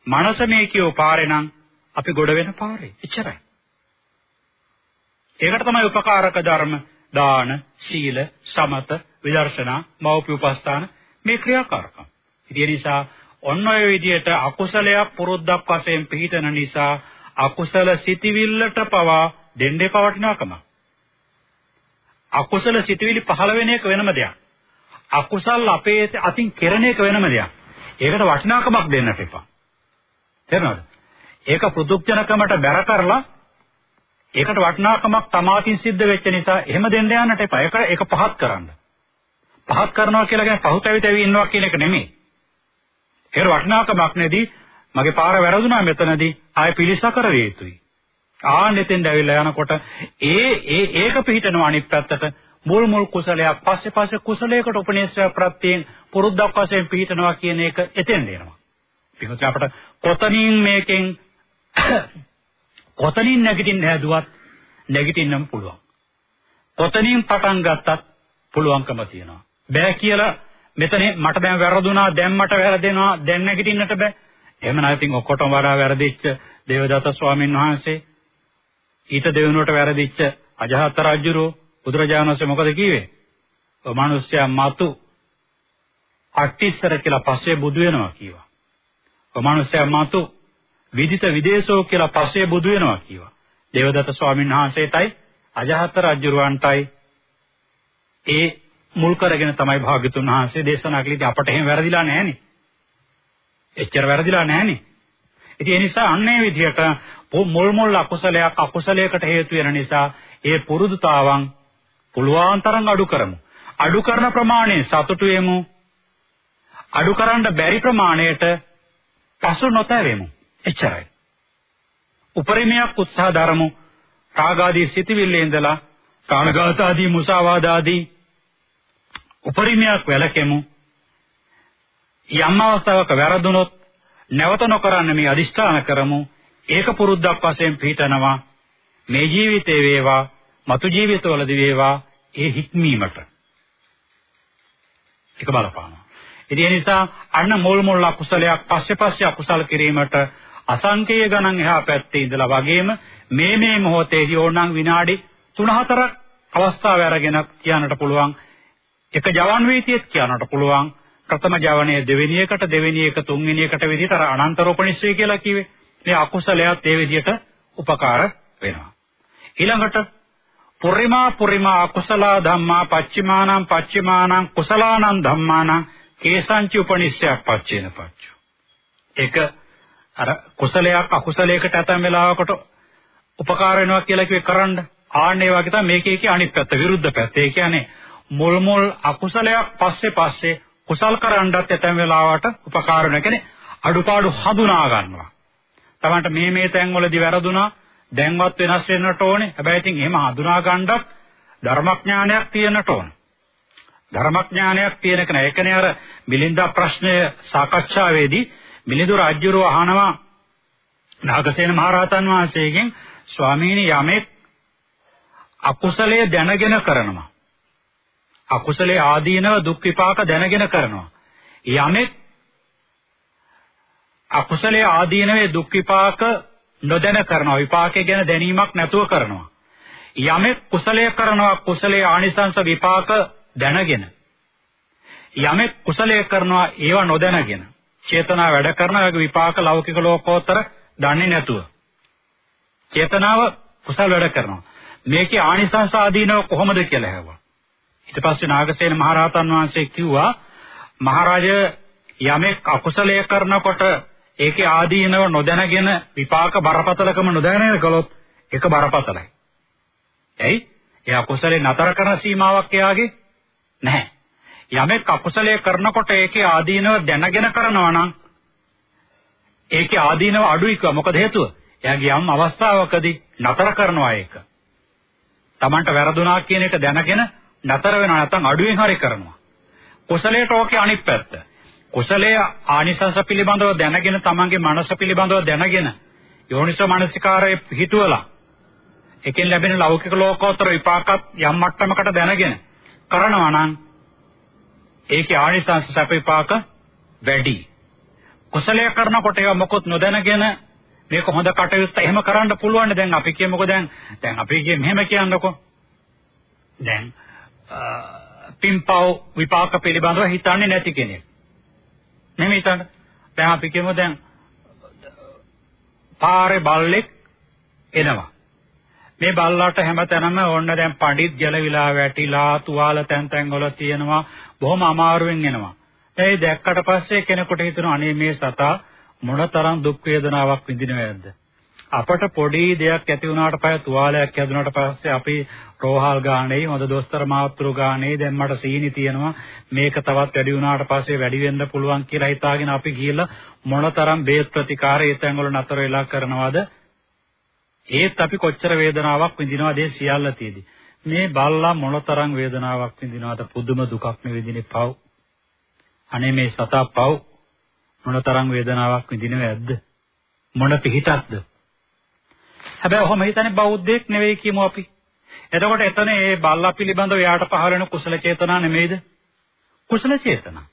මනස මේ කියෝ පාරේ නම් අපි ගොඩ වෙන පාරේ. එච්චරයි. ඒකට තමයි උපකාරක ධර්ම දාන, සීල, සමත, විදර්ශනා, මෞපි උපස්ථාන මේ ක්‍රියාකාරකම්. ඒ නිසා ඔන්න ඔය විදිහට අකුසලයක් පුරුද්දක් වශයෙන් පිළිතන නිසා අකුසල සිටිවිල්ලට පවා දෙන්නේ පවටිනාකමක්. අකුසල සිතුවිලි පහළ වෙන එක වෙනම දෙයක්. අකුසල් අපේ අතින් කෙරෙන එක වෙනම දෙයක්. ඒකට වටිනාකමක් දෙන්නට එපා. තේරෙනවද? ඒක පුදුක්ජනකමට බැර කරලා ඒකට වටිනාකමක් තමාතින් සිද්ධ වෙච්ච නිසා එහෙම දෙන්න යන්නට එපා. ඒක ඒක පහත් කරන්න. පහත් කරනවා කියලා කියන්නේ පහුතැවි තැවි ඉන්නවා කියන එක නෙමෙයි. ඒක වටිනාකමක් නෙදී මගේ පාර වැරදුනා මෙතනදී ආයෙ පිළිසකර වේ යුතුයි. ආන්නෙතෙන් ඇවිල්ලා යනකොට ඒ ඒ ඒක පිළිටනවා අනිත් පැත්තට මුල් මුල් කුසලයක් පස්සේ පස්සේ කුසලයකට උපනේශය ප්‍රත්‍යයෙන් පුරුද්දක් වශයෙන් පිළිටනවා කියන එක එතෙන් දෙනවා. පිටුත් අපට කොතනින් මේකෙන් කොතනින් නැගිටින්න හැදුවත් නැගිටින්නම පුළුවන්. කොතනින් පටන් ගත්තත් පුළුවන්කම තියෙනවා. බෑ කියලා මෙතන මට දැන් වැරදුනා දැන් මට වැරදෙනවා දැන් නැගිටින්නට බෑ. එහෙම නැත්නම් ඔක්කොටම වඩා වැරදිච්ච දේවදත්ත ස්වාමීන් වහන්සේ ඊට දෙවෙනුවට වැරදිච්ච අජහත් රජුරෝ බුදුරජාණන් වහන්සේ මොකද කිව්වේ? ඔය මිනිස්සයා මතු අට්ටිස්සර කියලා පස්සේ බුදු වෙනවා කිව්වා. ඔය මිනිස්සයා මතු විදිත විදේශෝ කියලා පස්සේ බුදු වෙනවා කිව්වා. දේවදත්ත ස්වාමීන් වහන්සේටයි අජහත් රජුරවන්ටයි ඒ මුල් කරගෙන තමයි භාග්‍යතුන් වහන්සේ දේශනා කළේ අපට එහෙම වැරදිලා නැහනේ. එච්චර වැරදිලා නැහනේ. ඉතින් ඒ නිසා අන්නේ විදිහට මුල් මුල් අකුසලයක් අකුසලයකට හේතු වෙන නිසා ඒ පුරුදුතාවන් පුළුවන් තරම් අඩු කරමු. අඩු කරන ප්‍රමාණය සතුටු වෙමු. අඩු කරන්න බැරි ප්‍රමාණයට පසු නොතැවෙමු. එච්චරයි. උපරිමයක් උත්සාහ දරමු. රාගාදී සිටිවිල්ලේ ඉඳලා කාණගත ආදී මුසාවාද ආදී උපරිමයක් වැළකෙමු. යම් අවස්ථාවක වැරදුනොත් නැවත නොකරන්න මේ අදිෂ්ඨාන කරමු. ඒක පුරුද්දක් වශයෙන් පිළිතනවා. මේ ජීවිතේ වේවා, මතු ජීවිතවලදී වේවා ඒ හික්මීමට. ඒක බලපානවා. ඉතින් ඒ නිසා අන්න මොල් මොල් අකුසලයක් පස්සේ පස්සේ අකුසල කිරීමට අසංකේය ගණන් එහා පැත්තේ ඉඳලා වගේම මේ මේ මොහොතේදී ඕනනම් විනාඩි 3-4ක් අවස්ථාව අරගෙන කියන්නට පුළුවන්. එක ජවන් වීතියෙත් කියන්නට පුළුවන්. ප්‍රථම ජවනය දෙවෙනි එකට දෙවෙනි එක තුන්වෙනි එකට විදිහට අර අනන්තරෝපනිස්සය කියලා කිව්වේ. මේ අකුසලයක් ඒ විදිහට උපකාර වෙනවා. ඊළඟට පුරිමා පුරිමා අකුසල ධම්මා පච්චිමානං පච්චිමානං කුසලානං ධම්මානං කේසංච උපනිස්සයක් පච්චේන පච්චු. ඒක අර කුසලයක් අකුසලයකට ඇතම් වෙලාවකට උපකාර වෙනවා කියලා කිව්වේ කරන්න ආන්නේ වගේ තමයි මේකේ කිය අනිත් පැත්ත විරුද්ධ පැත්ත. ඒ කියන්නේ මුල් මුල් අකුසලයක් පස්සේ පස්සේ කුසල් කරන්නත් ඇතැම් වෙලාවට උපකාර වෙන කියන්නේ අඩුපාඩු හඳුනා ගන්නවා. තමන්ට මේ මේ තැන්වලදී වැරදුනා දැන්වත් වෙනස් වෙන්නට ඕනේ. හැබැයි ඉතින් එහෙම හඳුනා ගන්නත් ධර්මඥානයක් තියෙන්නට ඕනේ. ධර්මඥානයක් තියෙන කෙනා ඒකනේ අර මිලින්දා ප්‍රශ්නය සාකච්ඡාවේදී මිලිඳු රාජ්‍යරෝ අහනවා නාගසේන මහරහතන් වහන්සේගෙන් ස්වාමීනි යමෙක් අකුසලයේ දැනගෙන කරනවා. අකුසලයේ ආදීනව දුක් විපාක දැනගෙන කරනවා. යමෙක් අකුසලයේ ආදීනවේ දුක් විපාක නොදැන කරනවා. විපාකේ ගැන දැනීමක් නැතුව කරනවා. යමෙක් කුසලයේ කරනවා. කුසලයේ ආනිසංස විපාක දැනගෙන. යමෙක් කුසලයේ කරනවා. ඒව නොදැනගෙන. චේතනාව වැඩ කරන වගේ විපාක ලෞකික ලෝකෝත්තර දන්නේ නැතුව චේතනාව කුසල වැඩ කරනවා මේකේ ආනිසංස ආදීනව කොහොමද කියලා ඇහුවා ඊට පස්සේ නාගසේන මහරහතන් වහන්සේ කිව්වා මහරජ යමෙක් අකුසලයේ කරනකොට ඒකේ ආදීනව නොදැනගෙන විපාක බරපතලකම නොදැනගෙන කළොත් ඒක බරපතලයි. ඇයි? ඒ අකුසලේ නතර කරන සීමාවක් එයාගේ නැහැ. යමෙක් අකුසලයේ කරනකොට ඒකේ ආදීනව දැනගෙන කරනවා නම් ඒකේ ආදීනව අඩුයි කිව්වා. මොකද හේතුව? එයාගේ යම් අවස්ථාවකදී නතර කරනවා ඒක. Tamanට වැරදුනා කියන එක දැනගෙන නතර වෙනවා නැත්නම් අඩුවෙන් හරි කරනවා. කුසලයට ඕකේ අනිත් පැත්ත. කුසලයේ ආනිසංස පිළිබඳව දැනගෙන Tamanගේ මනස පිළිබඳව දැනගෙන යෝනිසෝ මනසිකාරයේ පිහිටුවලා එකෙන් ලැබෙන ලෞකික ලෝකෝත්තර විපාකත් යම් මට්ටමකට දැනගෙන කරනවා නම් ඒකේ ආනිසංස සැප විපාක වැඩි. කුසලය කරනකොට ඒවා මොකොත් නොදැනගෙන මේක හොඳ කටයුත්ත එහෙම කරන්න පුළුවන් දැන් අපි කියමුකෝ දැන් දැන් අපි කිය මෙහෙම කියන්නකෝ. දැන් පින්පව් විපාක පිළිබඳව හිතන්නේ නැති කෙනෙක්. නෙමෙයි හිතන්න. දැන් අපි කියමු දැන් පාරේ බල්ලෙක් එනවා. මේ බල්ලාට හැමතැනම ඕන්න දැන් පඬිත් ගැලවිලා වැටිලා තුවාල තැන් තැන් වල තියෙනවා බොහොම අමාරුවෙන් එනවා. ඒ දැක්කට පස්සේ කෙනෙකුට හිතෙනවා අනේ මේ සතා මොනතරම් දුක් වේදනාවක් විඳිනවද? අපට පොඩි දෙයක් ඇති වුණාට පස්සේ තුවාලයක් හැදුනාට පස්සේ අපි රෝහල් ගානේ හොඳ දොස්තර මාත්‍රු ගානේ දැන් මට සීනි තියෙනවා මේක තවත් වැඩි වුණාට පස්සේ වැඩි වෙන්න පුළුවන් කියලා හිතාගෙන අපි ගිහලා මොනතරම් බේත් ප්‍රතිකාර ඒ තැන්වල නතර වෙලා කරනවද ඒත් අපි කොච්චර වේදනාවක් විඳිනවද ඒ සියල්ල තියදී. මේ බල්ලා මොනතරම් වේදනාවක් විඳිනවද පුදුම දුකක් නේ විඳින්නේ පව්. අනේ මේ සතා පව් මොනතරම් වේදනාවක් විඳිනවද මොන පිහිටක්ද? හැබැයි ඔහොම හිතන්නේ බෞද්ධයෙක් නෙවෙයි කියමු අපි. එතකොට එතන මේ බල්ලා පිළිබඳව එයාට පහළ වෙන කුසල චේතනා නෙමෙයිද? කුසල චේතනා.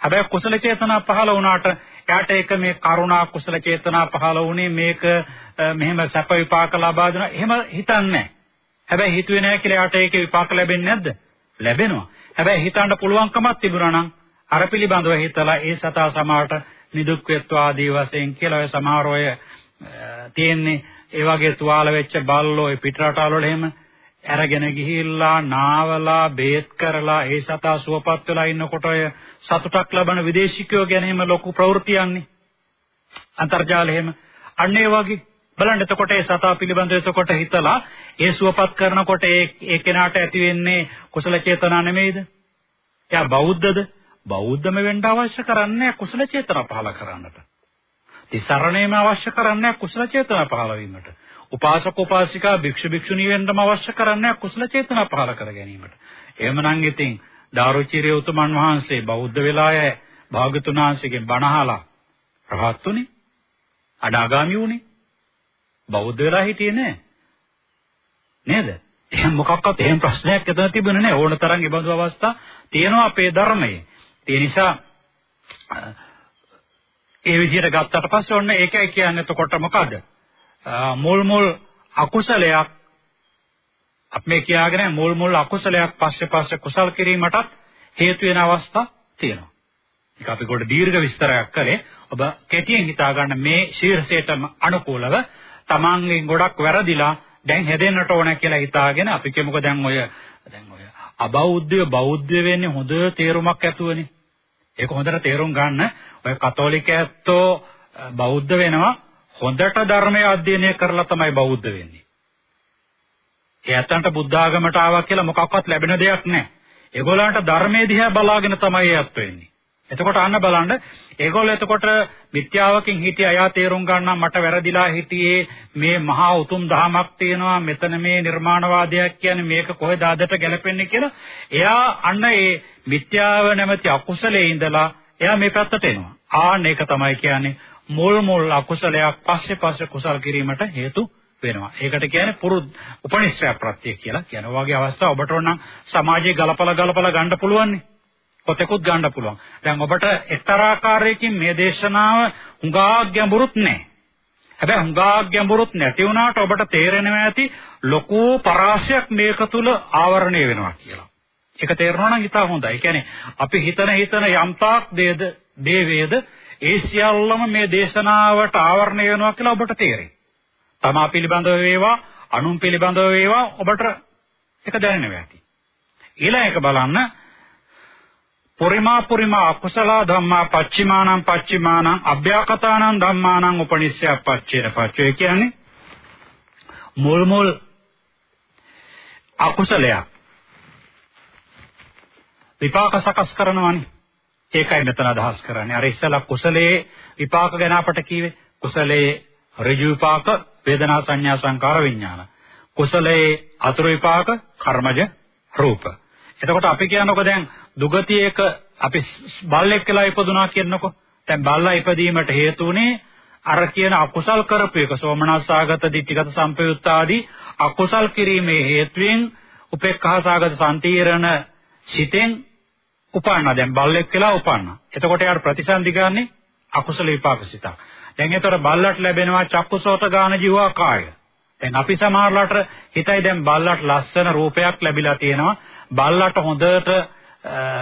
හැබැයි කුසල චේතනා පහළ වුණාට එයාට ඒක මේ කරුණා කුසල චේතනා පහළ වුණේ මේක මෙහෙම සැප විපාක ලබා දෙනවා එහෙම හිතන්නේ හැබැයි හිතුවේ නැහැ කියලා එයාට ඒකේ විපාක ලැබෙන්නේ නැද්ද? ලැබෙනවා. හැබැයි හිතන්න පුළුවන්කමක් තිබුණා නම් අර පිළිබඳව හිතලා ඒ සතා සමාවට නිදුක් වෙත්වා ආදී වශයෙන් කියලා ඔය සමහර ඔය තියෙන්නේ. ඒ වගේ තුවාල වෙච්ච බල්ලෝ ඒ පිටරටවල වල එහෙම අරගෙන ගිහිල්ලා නාවලා බේත් කරලා ඒ සතා සුවපත් වෙලා ඉන්නකොට ඔය සතුටක් ලබන විදේශිකයෝ ගැන එහෙම ලොකු ප්‍රවෘත්තියන්නේ අන්තර්ජාලය එහෙම අන්න ඒ වගේ බලන්න එතකොට ඒ සතා පිළිබඳව එතකොට හිතලා ඒ සුවපත් කරනකොට ඒ ඒ කෙනාට ඇති වෙන්නේ කුසල චේතනා නෙමෙයිද? එයා බෞද්ධද? බෞද්ධම වෙන්න අවශ්‍ය කරන්නේ කුසල චේතනා පහල කරන්නට. තිසරණේම අවශ්‍ය කරන්නේ කුසල චේතනා පහල වීමට. උපාසක උපාසිකා භික්ෂු භික්ෂුණී වෙන්නම අවශ්‍ය කරන්නේ කුසල චේතනා පහල කර ගැනීමට. එහෙමනම් ඉතින් දාරුචිරිය උතුමන් වහන්සේ බෞද්ධ වෙලාය භාගතුන් වහන්සේගෙන් බණ අහලා රහත් උනේ. අඩාගාමි උනේ. බෞද්ධ වෙලා හිටියේ නෑ. නේද? එහෙනම් මොකක්වත් එහෙම ප්‍රශ්නයක් එතන තිබුණේ නෑ. ඕන තරම් ඒ බඳු අවස්ථා තියෙනවා අපේ ධර්මයේ. ඒ නිසා ඒ විදිහට ගත්තට පස්සේ ඔන්න ඒකයි කියන්නේ එතකොට මොකද? මුල් මුල් අකුසලයක් අපි මේ කියාගෙන මුල් මුල් අකුසලයක් පස්සේ පස්සේ කුසල් කිරීමටත් හේතු වෙන අවස්ථා තියෙනවා. ඒක අපි කොට දීර්ඝ විස්තරයක් කරේ. ඔබ කෙටියෙන් හිතා ගන්න මේ ශීර්ෂයටම අනුකූලව තමන්ගෙන් ගොඩක් වැරදිලා දැන් හැදෙන්නට ඕන කියලා හිතාගෙන අපි කියමුකෝ දැන් ඔය දැන් ඔය අබෞද්ධය බෞද්ධ වෙන්නේ හොඳ තේරුමක් ඇතුවනේ. ඒක හොඳට තේරුම් ගන්න ඔය කතෝලික ඇත්තෝ බෞද්ධ වෙනවා හොඳට ධර්මය අධ්‍යයනය කරලා තමයි බෞද්ධ වෙන්නේ. ඒ ඇත්තන්ට බුද්ධ ආගමට ආවා කියලා මොකක්වත් ලැබෙන දෙයක් නැහැ. ඒගොල්ලන්ට ධර්මයේ දිහා බලාගෙන තමයි ඒත් වෙන්නේ. එතකොට අන්න බලන්න ඒගොල්ලෝ එතකොට මිත්‍යාවකින් හිටිය අයා තේරුම් ගන්නා මට වැරදිලා හිටියේ මේ මහා උතුම් ධමයක් තියෙනවා මෙතන මේ නිර්මාණවාදයක් කියන්නේ මේක කොහෙද ආදට ගැලපෙන්නේ කියලා එයා අන්න ඒ මිත්‍යාව නැමැති අකුසලයේ ඉඳලා එයා මේ පැත්තට එනවා ආන්න ඒක තමයි කියන්නේ මුල් මුල් අකුසලයක් පස්සේ පස්සේ කුසල් කිරීමට හේතු වෙනවා. ඒකට කියන්නේ පුරු උපනිශ්‍රය ප්‍රත්‍ය කියලා කියන වගේ අවස්ථා ඔබට ඕනම් සමාජයේ ගලපලා ගලපලා ගන්න පුළුවන්නේ. පොතකුත් ගන්න පුළුවන්. දැන් ඔබට එක්තරා ආකාරයකින් මේ දේශනාව හුඟා ගැඹුරුත් නැහැ. හැබැයි හුඟා ගැඹුරුත් නැති වුණාට ඔබට තේරෙනවා ඇති ලොකු පරාසයක් මේක තුල ආවරණය වෙනවා කියලා. ඒක තේරෙනවා නම් ඉතා හොඳයි. ඒ කියන්නේ අපි හිතන හිතන යම්තාක් දේද දේ වේද ඒ සියල්ලම මේ දේශනාවට ආවරණය වෙනවා කියලා ඔබට තේරෙයි. තමා පිළිබඳව වේවා, අනුන් පිළිබඳව වේවා ඔබට ඒක දැනෙනවා ඇති. ඊළඟ එක බලන්න. පුරිමා පුරිමා අකුසල ධම්මා පච්චිමානං පච්චිමානං අභ්‍යාකතානං ධම්මානං උපනිස්සය පච්චේන පච්චේ කියන්නේ මුල් මුල් අකුසලයක්. විපාක සකස් කරනවනේ. ඒකයි මෙතන අදහස් කරන්නේ. අර ඉස්සලා කුසලයේ විපාක ගැන අපට කිව්වේ කුසලයේ ඍජු විපාක වේදනා සංඥා සංකාර විඥාන. කුසලයේ අතුරු විපාක කර්මජ රූප. එතකොට අපි කියනකො දැන් දුගතියක අපි බල්ලෙක් කියලා ඉපදුනා කියනකො. දැන් බල්ලා ඉපදීමට හේතු උනේ අර කියන අකුසල් කරපු එක. සෝමනස්සාගත ditthිගත සම්පයුත්ත ආදී අකුසල් කිරීමේ හේතුවෙන් උපේක්ඛාසාගත සම්තීරණ සිතෙන් උපන්නා. දැන් බල්ලෙක් කියලා උපන්නා. එතකොට යාර ප්‍රතිසන්දි ගන්නේ අකුසල විපාක සිතක්. දැන් ඒතර බල්ලට ලැබෙනවා චක්කුසෝත ගාන ජීවා කාය දැන් අපි සමහරලාට හිතයි දැන් බල්ලට ලස්සන රූපයක් ලැබිලා තියෙනවා බල්ලට හොඳට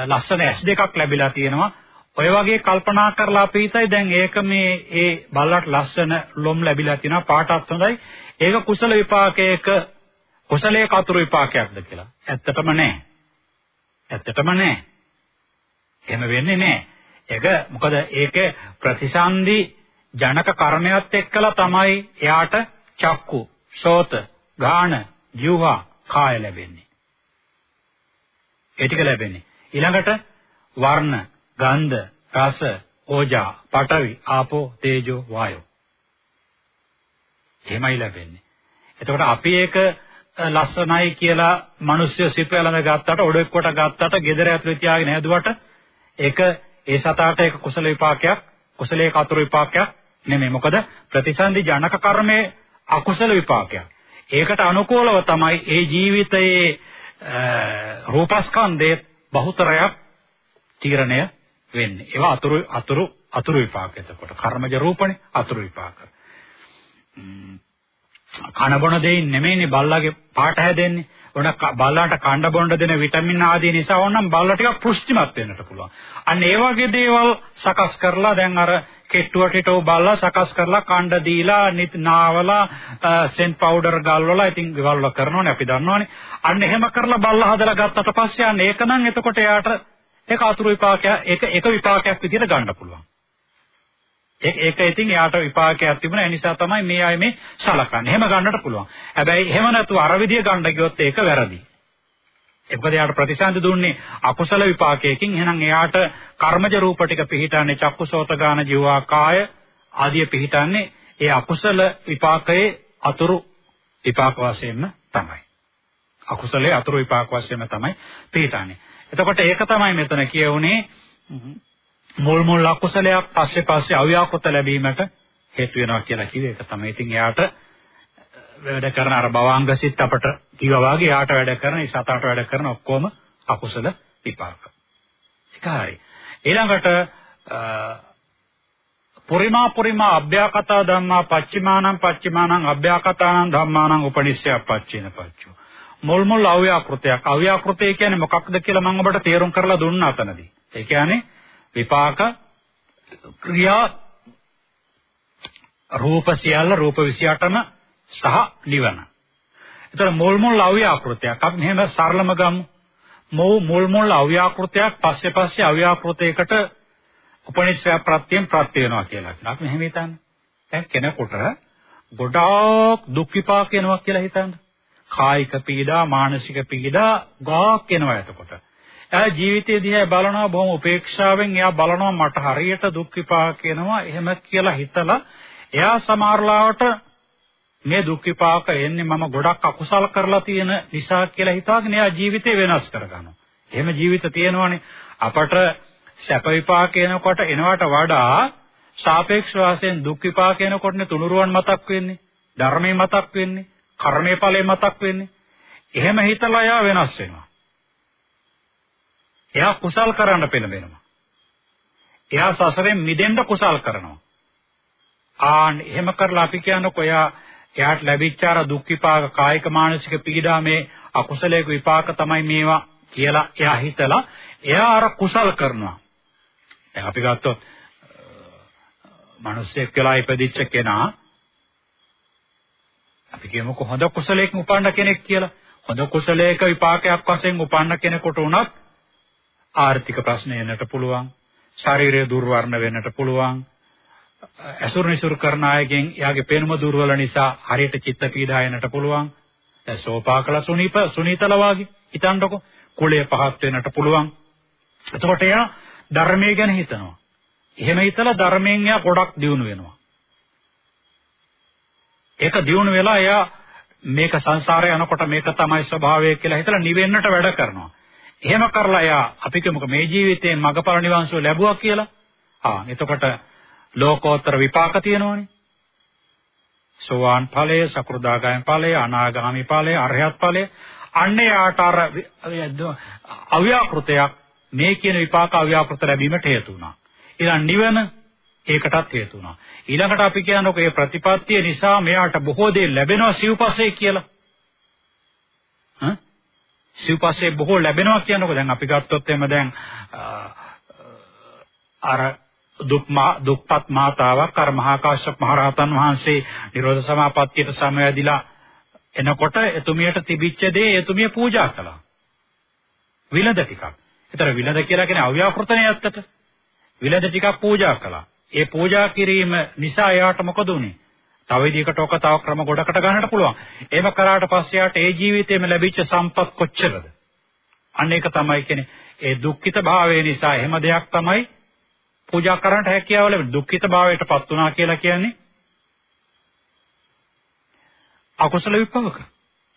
ලස්සන ඇස් දෙකක් ලැබිලා තියෙනවා. ඔය වගේ කල්පනා කරලා අපි හිතයි දැන් ඒක මේ ඒ බල්ලට ලස්සන ලොම් ලැබිලා තියෙනවා පාටත් හොඳයි. ඒක කුසල විපාකයක කුසලයේ කතුරු විපාකයක්ද කියලා. ඇත්තටම නෑ. ඇත්තටම නෑ. එහෙම වෙන්නේ නෑ. ඒක මොකද ඒක ප්‍රතිසන්දි ජනක කර්මයක් එක්කලා තමයි එයාට චක්කු, සෝත, ගාන, ජීවා, කාය ලැබෙන්නේ. ඒ ටික ලැබෙන්නේ. ඊළඟට වර්ණ, ගන්ධ, රස, ඕජා, පඨවි, ආපෝ, තේජෝ, වායෝ. එහෙමයි ලැබෙන්නේ. එතකොට අපි ඒක ලස්සනයි කියලා මිනිස්සු සිපලඳ ගත්තට ඔඩෙක් කොට ගත්තට gedara ඇතුලේ තියාගෙන හැදුවට ඒක ඒ සතාට ඒක කුසල විපාකයක් කුසලයේ කතුරු විපාකයක් නෙමෙයි. මොකද ප්‍රතිසන්දි ජනක කර්මයේ අකුසල විපාකයක්. ඒකට අනුකූලව තමයි ඒ ජීවිතයේ රූපස්කන්ධයේ බහුතරයක් තීරණය වෙන්නේ. ඒවා අතුරු අතුරු අතුරු විපාක එතකොට. කර්මජ රූපනේ අතුරු විපාක. කන බොන දෙයින් නෙමෙයිනේ බල්ලාගේ පාට හැදෙන්නේ. ඔන බල්ලාට කණ්ඩ බොන්න දෙන විටමින් ආදී නිසා ඕනම් බල්ලා ටිකක් පුෂ්ටිමත් වෙන්නට පුළුවන්. අන්න ඒ වගේ දේවල් සකස් කරලා දැන් අර කෙට්ටුවට හිටව බල්ලා සකස් කරලා කණ්ඩ දීලා නාවලා සෙන්ට් පවුඩර් ගල්වලා ඉතින් ගෙවල් වල කරනවනේ අපි දන්නවනේ. අන්න එහෙම කරලා බල්ලා හදලා ගත්තට පස්සේ අන්න ඒක නම් එතකොට එයාට ඒක අතුරු විපාකයක් ඒක එක විපාකයක් විදිහට ගන්න පුළුවන්. ඒක ඒක ඉතින් එයාට විපාකයක් තිබුණා. ඒ නිසා තමයි මේ අය මේ සලකන්නේ. එහෙම ගන්නට පුළුවන්. හැබැයි එහෙම නැතුව අර විදිය ගන්න ගියොත් ඒක වැරදි. ඒකද එයාට ප්‍රතිසන්දි දුන්නේ අකුසල විපාකයකින්. එහෙනම් එයාට කර්මජ රූප ටික පිහිටන්නේ චක්කුසෝතගාන ජීවා කාය ආදිය පිහිටන්නේ ඒ අකුසල විපාකයේ අතුරු විපාක වශයෙන්ම තමයි. අකුසලයේ අතුරු විපාක වශයෙන්ම තමයි පිහිටන්නේ. එතකොට ඒක තමයි මෙතන කියවුනේ මුල් මුල් අකුසලයක් පස්සේ පස්සේ අව්‍යාකෘත ලැබීමට හේතු වෙනවා කියලා කිව්වේ ඒක තමයි. ඉතින් එයාට වැඩ කරන අර භවංග සිත් අපට කිව්වා වගේ එයාට වැඩ කරන, ඒ සතට වැඩ කරන ඔක්කොම අකුසල විපාක. ඒකයි. ඊළඟට පුරිමා පුරිමා අභ්‍යාකතා ධම්මා පච්චිමානං පච්චිමානං අභ්‍යාකතානං ධම්මානං උපනිශ්චය පච්චේන පච්චෝ. මුල් මුල් අව්‍යාකෘතයක්. අව්‍යාකෘතය කියන්නේ මොකක්ද කියලා මම ඔබට තේරුම් කරලා දුන්නා අතනදී. ඒ කියන්නේ විපාක ක්‍රියා රූප සියල්ල රූප 28ම සහ නිවන. ඒතර මුල් මුල් අව්‍යාකෘතයක් අපි මෙහෙම සරලම ගමු. මොව් මුල් මුල් අව්‍යාකෘතයක් පස්සේ පස්සේ අව්‍යාකෘතයකට උපනිශ්‍රය ප්‍රත්‍යයෙන් ප්‍රත්‍ය වෙනවා කියලා කියනවා. අපි මෙහෙම හිතන්නේ. දැන් කෙනෙකුට ගොඩාක් දුක් විපාක එනවා කියලා හිතන්න. කායික පීඩා, මානසික පීඩා ගාක් එනවා එතකොට. එයා ජීවිතය දිහා බලනවා බොහොම උපේක්ෂාවෙන් එයා බලනවා මට හරියට දුක් විපාක එනවා එහෙම කියලා හිතලා එයා සමහරලාවට මේ දුක් විපාක එන්නේ මම ගොඩක් අකුසල් කරලා තියෙන නිසා කියලා හිතාගෙන එයා ජීවිතේ වෙනස් කරගන්නවා. එහෙම ජීවිත තියෙනවනේ අපට සැප විපාක එනකොට එනවට වඩා සාපේක්ෂ වශයෙන් දුක් විපාක එනකොටනේ තුනුරුවන් මතක් වෙන්නේ. ධර්මයේ මතක් වෙන්නේ. කර්මයේ ඵලයේ මතක් වෙන්නේ. එහෙම හිතලා එයා වෙනස් වෙනවා. එයා කුසල් කරන්න පෙළඹෙනවා. එයා සසරෙන් මිදෙන්න කුසල් කරනවා. ආන් එහෙම කරලා අපි කියනකො එයා එයාට ලැබිච්ච අර දුක් විපාක කායික මානසික පීඩා මේ අකුසලයක විපාක තමයි මේවා කියලා එයා හිතලා එයා අර කුසල් කරනවා. දැන් අපි ගත්තොත් මිනිස්සෙක් කියලා ඉපදිච්ච කෙනා අපි කියමුකෝ හොඳ කුසලයකින් උපන්න කෙනෙක් කියලා. හොඳ කුසලයක විපාකයක් වශයෙන් උපන්න කෙනෙකුට උනත් ආර්ථික ප්‍රශ්න එන්නට පුළුවන්. ශාරීරික දුර්වර්ණ වෙන්නට පුළුවන්. ඇසුරු නිසුරු කරන අයගෙන් එයාගේ පෙනුම දුර්වල නිසා හරියට චිත්ත පීඩා එන්නට පුළුවන්. දැන් සෝපාකල සුනීප සුනීතල වාගේ හිතන්නකො කුලය පහත් වෙන්නට පුළුවන්. එතකොට එයා ධර්මයේ ගැන හිතනවා. එහෙම හිතලා ධර්මයෙන් එයා ගොඩක් දියුණු වෙනවා. ඒක දියුණු වෙලා එයා මේක සංසාරේ යනකොට මේක තමයි ස්වභාවය කියලා හිතලා නිවෙන්නට වැඩ කරනවා. එහෙම කරලා එයා අපි කියමුකෝ මේ ජීවිතේ මගපල නිවන්සෝ ලැබුවා කියලා. ආ එතකොට ලෝකෝත්තර විපාක තියෙනවනේ. සෝවාන් ඵලය, සකෘදාගාමී ඵලය, අනාගාමී ඵලය, අරහත් ඵලය. අන්නේ ආකාර අව්‍යාකෘතයක් මේ කියන විපාක අව්‍යාකෘත ලැබීමට හේතු වුණා. ඊළඟ නිවන ඒකටත් හේතු වුණා. ඊළඟට අපි කියනකො මේ ප්‍රතිපත්තිය නිසා මෙයාට බොහෝ දේ ලැබෙනවා සිව්පස්සේ කියලා. හ්ම් සිව්පස්සේ බොහෝ ලැබෙනවා කියනකො දැන් අපි ගත්තොත් එහෙම දැන් අර දුක්මා දුක්පත් මාතාවක් අර මහා කාශ්‍යප මහරහතන් වහන්සේ නිරෝධ සමාපත්තියට සමවැදිලා එනකොට එතුමියට තිබිච්ච දේ එතුමිය පූජා කළා. විලඳ ටිකක්. ඒතර විලඳ කියලා කියන්නේ අව්‍යාකෘතනේ ඇත්තට. විලඳ ටිකක් පූජා කළා. ඒ පූජා කිරීම නිසා එයාට මොකද උනේ? තව විදිහකට ඔක තව ක්‍රම ගොඩකට ගන්නට පුළුවන්. එහෙම කරාට පස්සේ යාට ඒ ජීවිතේම ලැබිච්ච සම්පත් කොච්චරද? අන්න ඒක තමයි කියන්නේ ඒ දුක්ඛිත භාවය නිසා එහෙම දෙයක් තමයි පූජා කරන්නට හැකියාව ලැබෙන දුක්ඛිත භාවයටපත් වුණා කියලා කියන්නේ අකුසල විපාක.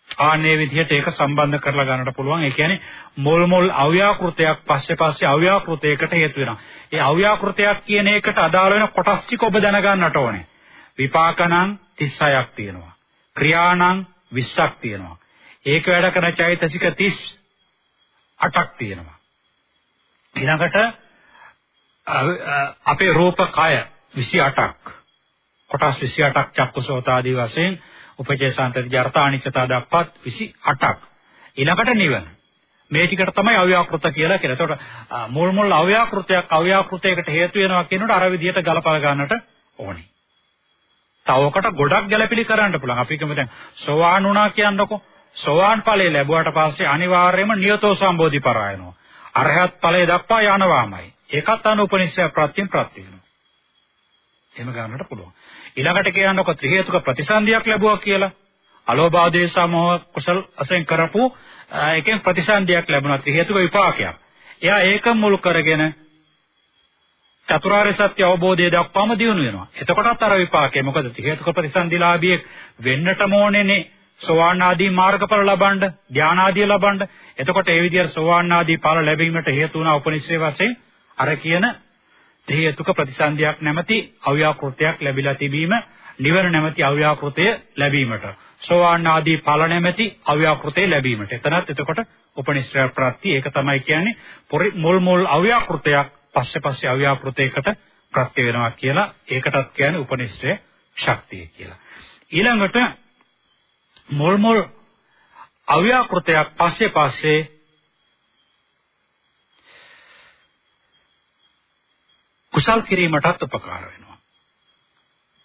ආන්නේ විදිහට ඒක සම්බන්ධ කරලා ගන්නට පුළුවන්. ඒ කියන්නේ මොල් මොල් අව්‍යාකෘතයක් පස්සේ පස්සේ අව්‍යාකෘතයකට හේතු වෙනවා. ඒ අව්‍යාකෘතයක් කියන එකට අදාළ වෙන කොටස් ටික ඔබ දැනගන්නට ඕනේ. විපාකනම් 36ක් තියෙනවා. ක්‍රියානම් 20ක් තියෙනවා. ඒක වැඩ කරන චෛතසික 38ක් තියෙනවා. ඊළඟට අපේ රූප කය 28ක්. කොටස් 28ක් චක්කුසෝත ආදී වශයෙන් උපජේ සාන්තති ජර්තානිකතා දක්වත් 28ක්. ඊළඟට නිවන. මේ ටිකට තමයි අව්‍යාකෘත කියලා කියන්නේ. එතකොට මුල් මුල් අව්‍යාකෘතයක් අව්‍යාකෘතයකට හේතු වෙනවා කියනකොට අර විදිහට ගලපලා ගන්නට ඕනේ. තවකට ගොඩක් ගැළපිලි කරන්න පුළුවන්. අපි කියමු දැන් සෝවාන් වුණා කියන්නකො. සෝවාන් ඵලය ලැබුවට පස්සේ අනිවාර්යයෙන්ම නියතෝ සම්බෝධි පරායනවා. අරහත් ඵලය දක්වා යනවාමයි. ඒකත් අනුපනිෂය ප්‍රත්‍යයෙන් ප්‍රත්‍ය වෙනවා. එහෙම ගන්නට පුළුවන්. ඊළඟට කියනකො ත්‍රි හේතුක ප්‍රතිසන්දියක් ලැබුවා කියලා. අලෝභාදේ සමෝහ කුසල් අසෙන් කරපු එකෙන් ප්‍රතිසන්දියක් ලැබුණා ත්‍රි හේතුක විපාකයක්. එයා ඒක මුල් කරගෙන චතුරාර්ය සත්‍ය අවබෝධය දක්වාම දියුණු වෙනවා. එතකොටත් අර විපාකේ මොකද ත්‍රි හේතුක ප්‍රතිසන්දිලාභියෙක් වෙන්නටම ඕනේනේ සෝවාන් ආදී මාර්ගඵල ලබන්න, ධාන ආදී ලබන්න. එතකොට ඒ විදිහට සෝවාන් ආදී ඵල ලැබීමට හේතු වුණා උපනිශ්‍රේ වශයෙන් අර කියන හේතුක ප්‍රතිසන්දියක් නැමැති අව්‍යාකෘතයක් ලැබිලා තිබීම නිවන නැමැති අව්‍යාකෘතය ලැබීමට සෝවාන් ආදී ඵල නැමැති අව්‍යාකෘතය ලැබීමට එතනත් එතකොට උපනිශ්‍රය ප්‍රත්‍ය ඒක තමයි කියන්නේ මුල් මුල් අව්‍යාකෘතයක් පස්සේ පස්සේ අව්‍යාකෘතයකට ප්‍රත්‍ය වෙනවා කියලා ඒකටත් කියන්නේ උපනිශ්‍රය ශක්තිය කියලා ඊළඟට මුල් මුල් අව්‍යාකෘතයක් පස්සේ පස්සේ කුසල් කිරීමටත් උපකාර වෙනවා.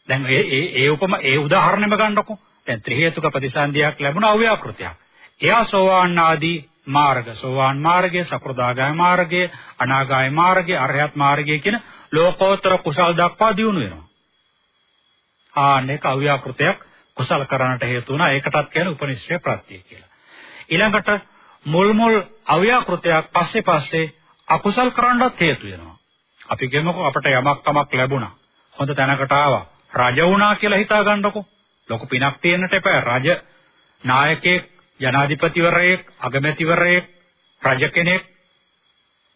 දැන් ඒ ඒ ඒ උපම ඒ උදාහරණෙම ගන්නකො. දැන් ත්‍රි හේතුක ප්‍රතිසන්දියක් ලැබුණ අව්‍යාකෘතයක්. එයා සෝවාන් ආදී මාර්ග සෝවාන් මාර්ගය, සකෘදාගාමී මාර්ගය, අනාගාමී මාර්ගය, අරහත් මාර්ගය කියන ලෝකෝත්තර කුසල් දක්වා දියුණු වෙනවා. ආන්නේක අව්‍යාකෘතයක් කුසල කරන්නට හේතු වුණා. ඒකටත් කියන්නේ උපනිශ්‍රේ ප්‍රත්‍ය කියලා. ඊළඟට මුල් මුල් අව්‍යාකෘතයක් පස්සේ පස්සේ අකුසල් කරන්නත් හේතු වෙනවා. අපි කියමුකෝ අපට යමක් කමක් ලැබුණා. හොඳ තැනකට ආවා. රජ වුණා කියලා හිතා ගන්නකො. ලොකු පිනක් තියෙන්නට එපා. රජ නායකයෙක්, ජනාධිපතිවරයෙක්, අගමැතිවරයෙක්, රජ කෙනෙක්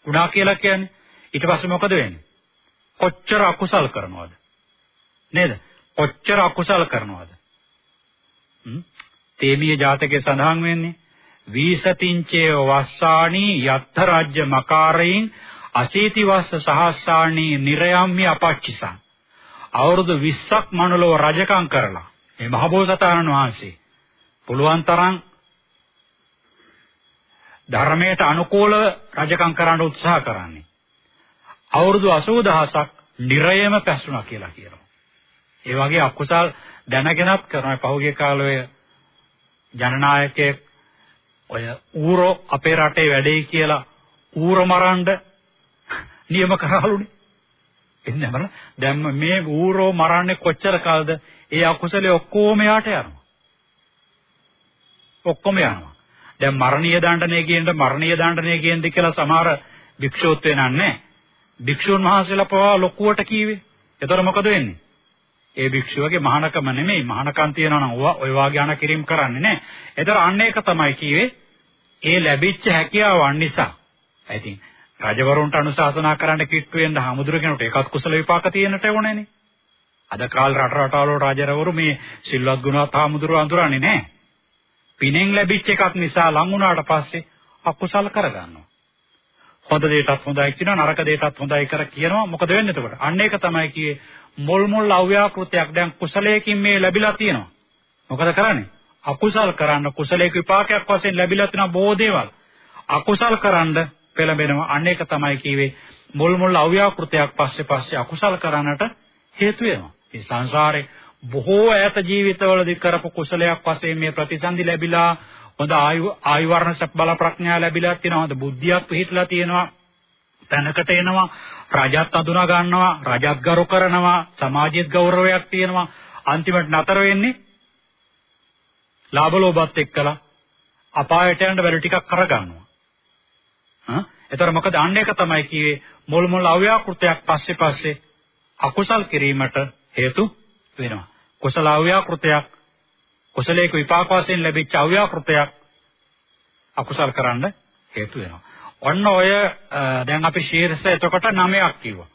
වුණා කියලා කියන්නේ. ඊට පස්සේ මොකද වෙන්නේ? කොච්චර අකුසල් කරනවද? නේද? කොච්චර අකුසල් කරනවද? හ්ම්? තේමිය ජාතකයේ සඳහන් වෙන්නේ වීසතිංචේ වස්සාණි යත්ථ රාජ්‍ය මකාරයින් අසීති වස්ස සහස්සාණී නිරයම්හි අපච්චිසං අවුරුදු 20ක් මනුලව රජකම් කරලා මේ මහබෝසතාණන් වහන්සේ පුළුවන් තරම් ධර්මයට අනුකූල රජකම් කරන්න උත්සාහ කරන්නේ අවුරුදු 80000ක් නිරයම පැසුණා කියලා කියනවා ඒ වගේ අකුසල් දැනගෙනත් කරන පහුගිය කාලයේ ජනනායකයෙක් ඔය ඌරෝ අපේ රටේ වැඩේ කියලා ඌර මරන්න නියම කරාලුනේ. එන්නේ මරන දැන් මේ ඌරෝ මරන්නේ කොච්චර කාලද? ඒ අකුසලේ ඔක්කොම යාට යනවා. ඔක්කොම යනවා. දැන් මරණීය දණ්ඩනය කියනද මරණීය දණ්ඩනය කියනද කියලා සමහර භික්ෂුත්වේ නන්නේ. භික්ෂුන් වහන්සේලා පවා ලොකුවට කීවේ. එතකොට මොකද වෙන්නේ? ඒ භික්ෂුවගේ මහානකම නෙමෙයි මහානකම් තියනවා නම් ඔය වාගේ අන කිරීම කරන්නේ නැහැ. ඒතර අන්න ඒක තමයි කිව්වේ. ඒ ලැබිච්ච හැකියාවන් නිසා. ඉතින් රජවරුන්ට අනුශාසනා කරන්න කිට්ටු වෙන්න හමුදුර කෙනෙකුට ඒකත් කුසල විපාක තියෙන්නට ඕනේනේ. අද කාල රට රටවල රජරවරු මේ සිල්වත් ගුණවත් හමුදුර අඳුරන්නේ නැහැ. පිනෙන් ලැබිච්ච එකක් නිසා ලං වුණාට පස්සේ අකුසල කරගන්නවා. හොඳ දෙයටත් හොඳයි කියනවා නරක දෙයටත් හොඳයි කර කියනවා මොකද වෙන්නේ එතකොට? අන්න ඒක තමයි කියේ මොල් මොල් අව්‍යාකෘතයක් දැන් කුසලයකින් මේ ලැබිලා තියෙනවා. මොකද කරන්නේ? අකුසල් කරන්න කුසලයක විපාකයක් වශයෙන් ලැබිලා තියෙන බොහෝ දේවල්. අකුසල් කරන්න පෙළඹෙනවා. අන්න ඒක තමයි කිව්වේ මුල් මුල් අව්‍යාකෘතයක් පස්සේ පස්සේ අකුසල් කරන්නට හේතු වෙනවා. මේ සංසාරේ බොහෝ ඈත ජීවිතවලදී කරපු කුසලයක් වශයෙන් මේ ප්‍රතිසන්දි ලැබිලා හොඳ ආයු ආයු වර්ණ සප් බල ප්‍රඥා ලැබිලා තියෙනවා. හොඳ බුද්ධියක් පිහිටලා තියෙනවා. තැනකට එනවා රජත් අඳුනා ගන්නවා රජත් ගරු කරනවා සමාජයේත් ගෞරවයක් තියෙනවා අන්තිමට නතර වෙන්නේ ලාභ ලෝභත් එක්කලා අපායට යන වැඩ ටිකක් කරගන්නවා හා එතකොට මොකද අන්න එක තමයි කිව්වේ මුල් මුල් අව්‍යාකෘතයක් පස්සේ පස්සේ අකුසල් කිරීමට හේතු වෙනවා කුසල අව්‍යාකෘතයක් කුසලයක විපාක වශයෙන් ලැබිච්ච අව්‍යාකෘතයක් අකුසල් කරන්න හේතු වෙනවා. ඔන්න ඔය දැන් අපි ශීර්ෂ එතකොට 9ක් කිව්වා.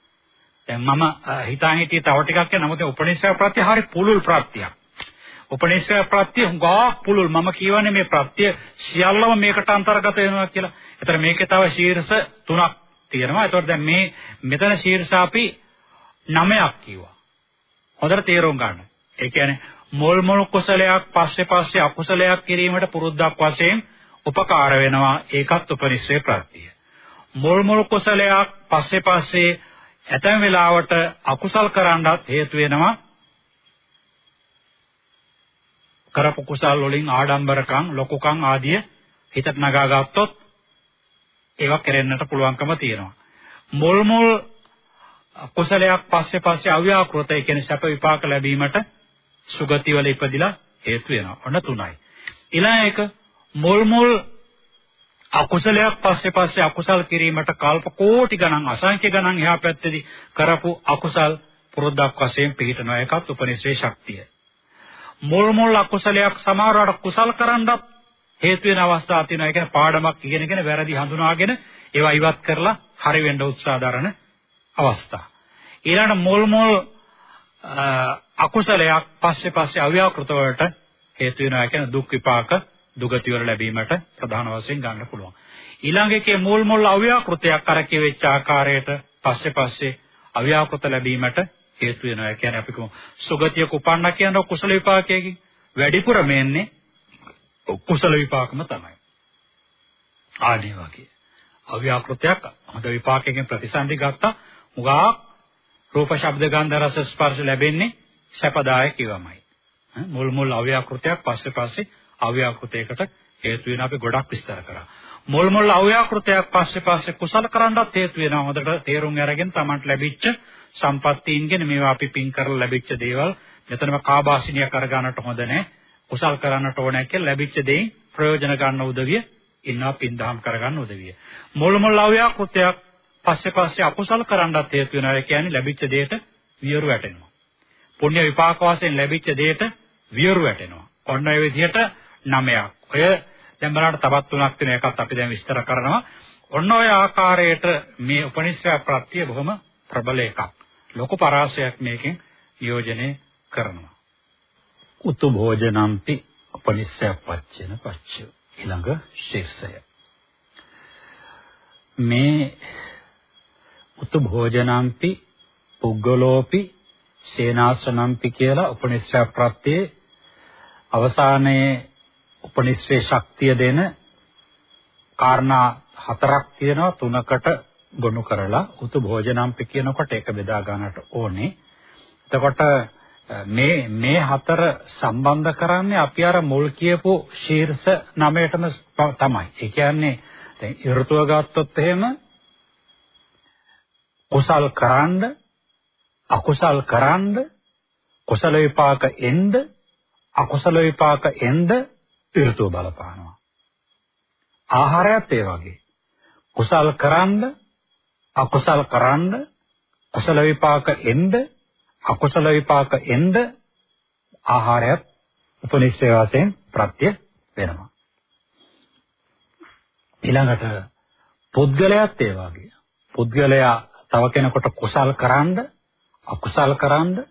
දැන් මම හිතාන හිටියේ තව ටිකක් කියන නමුත් උපනිෂය ප්‍රත්‍ය හරි පුළුල් ප්‍රත්‍යක්. උපනිෂය ප්‍රත්‍ය හුඟා පුළුල් මම කියවනේ මේ ප්‍රත්‍ය සියල්ලම මේකට අන්තර්ගත වෙනවා කියලා. ඒතර මේකේ තව ශීර්ෂ තුනක් තියෙනවා. ඒතකොට දැන් මේ මෙතන ශීර්ෂ අපි 9ක් කිව්වා. හොඳට තේරුම් ගන්න. ඒ කියන්නේ මොල් මොල් කුසලයක් පස්සේ පස්සේ අකුසලයක් කිරීමට පුරුද්දක් වශයෙන් උපකාර වෙනවා ඒකත් උපනිශ්‍රේ ප්‍රත්‍යය. මුල් මුල් කුසලයක් පස්සේ පස්සේ ඇතැම් වෙලාවට අකුසල් කරන්නත් හේතු වෙනවා. කරපු කුසල් වලින් ආඩම්බරකම් ලොකුකම් ආදිය හිතට නගා ගත්තොත් ඒවා කෙරෙන්නට පුළුවන්කම තියෙනවා. මුල් මුල් කුසලයක් පස්සේ පස්සේ අව්‍යාකෘත ඒ කියන්නේ සැප විපාක ලැබීමට සුගති වල ඉපදිලා හේතු වෙනවා. ඔන්න තුනයි. ඊළඟ එක මුල් මුල් අකුසලයක් පස්සේ පස්සේ අකුසල් කිරීමට කල්ප කෝටි ගණන් අසංඛ්‍ය ගණන් එහා පැත්තේදී කරපු අකුසල් පුරුද්දක් වශයෙන් පිළිටනවා එකත් උපනිශ්‍රේ ශක්තිය. මුල් මුල් අකුසලයක් සමහරවට කුසල් කරන්නත් හේතු වෙන අවස්ථා තියෙනවා. ඒ කියන්නේ පාඩමක් ඉගෙනගෙන වැරදි හඳුනාගෙන ඒවා ඉවත් කරලා හරි වෙන්න උත්සාහ දරන අවස්ථා. ඊළඟ මුල් මුල් අකුසලයක් පස්සේ පස්සේ අව්‍යාකෘත වලට හේතු වෙනවා. ඒ කියන්නේ දුක් විපාක දුගති වල ලැබීමට ප්‍රධාන වශයෙන් ගන්න පුළුවන්. ඊළඟ එකේ මූල් මුල් අව්‍යාකෘතයක් අර කියවෙච්ච ආකාරයට පස්සේ පස්සේ අව්‍යාකෘත ලැබීමට හේතු වෙනවා. ඒ කියන්නේ අපි කොහොම සුගතියක උපන්න කියන කුසල විපාකයකින් වැඩිපුර මෙන්නේ කුසල විපාකම තමයි. ආදී වගේ. අව්‍යාකෘතයක් හොඳ විපාකයෙන් ප්‍රතිසන්දි ගත්තා. මුගා රූප ශබ්ද ගන්ධ රස ස්පර්ශ ලැබෙන්නේ සැපදායක ඉවමයි. මුල් මුල් අව්‍යාකෘතයක් පස්සේ පස්සේ අව්‍යාකෘතයකට හේතු වෙන අපි ගොඩක් විස්තර කරා. මුල් මුල් අව්‍යාකෘතයක් පස්සේ පස්සේ කුසල කරන්නත් හේතු වෙනවා. හොඳට තේරුම් අරගෙන Tamanට ලැබිච්ච සම්පත්තීන්ගෙන මේවා අපි පින් කරලා ලැබිච්ච දේවල් මෙතනම කාබාසිනිය කරගන්නට හොඳ නැහැ. කුසල් කරන්නට ඕනේ කියලා ලැබිච්ච දෙයින් ප්‍රයෝජන ගන්න උදවිය ඉන්නවා පින් දහම් කරගන්න උදවිය. මුල් මුල් අව්‍යාකෘතයක් පස්සේ පස්සේ අකුසල කරන්නත් හේතු වෙනවා. ඒ කියන්නේ ලැබිච්ච දෙයට වියරු වැටෙනවා. පුණ්‍ය විපාක වශයෙන් ලැබිච්ච දෙයට වියරු වැටෙනවා. ඔන්න ඒ විදිහට 9ක්. ඔය දැන් බලන්න තවත් තුනක් තියෙන එකත් අපි දැන් විස්තර කරනවා. ඔන්න ඔය ආකාරයට මේ උපනිශ්‍රය ප්‍රත්‍ය බොහොම ප්‍රබල එකක්. ලොකු පරාසයක් මේකෙන් යෝජනය කරනවා. උතු භෝජනම්පි උපනිශ්‍රය පච්චන පච්ච ඊළඟ ශීර්ෂය. මේ උතු භෝජනම්පි පුග්ගලෝපි සේනාසනම්පි කියලා උපනිශ්‍රය ප්‍රත්‍යේ අවසානයේ උපනිශ්‍රේ ශක්තිය දෙන කාරණා හතරක් තියෙනවා තුනකට ගොනු කරලා උතු භෝජනම්පි කියනකොට ඒක බෙදා ගන්නට ඕනේ. එතකොට මේ මේ හතර සම්බන්ධ කරන්නේ අපි අර මුල් කියපු ශීර්ෂ නමයටම තමයි. ඒ කියන්නේ දැන් ඍතුව ගත්තොත් එහෙම කුසල් කරන්න අකුසල් කරන්න කුසල විපාක එන්න අකුසල විපාක එන්න ඍතුව බලපානවා. ආහාරයත් ඒ වගේ. කුසල් කරන්න, අකුසල් කරන්න, කුසල විපාක එන්න, අකුසල විපාක එන්න ආහාරයත් උපනිශ්‍රය වශයෙන් ප්‍රත්‍ය වෙනවා. ඊළඟට පුද්ගලයාත් ඒ වගේ. පුද්ගලයා තව කෙනෙකුට කුසල් කරන්න, අකුසල් කරන්න,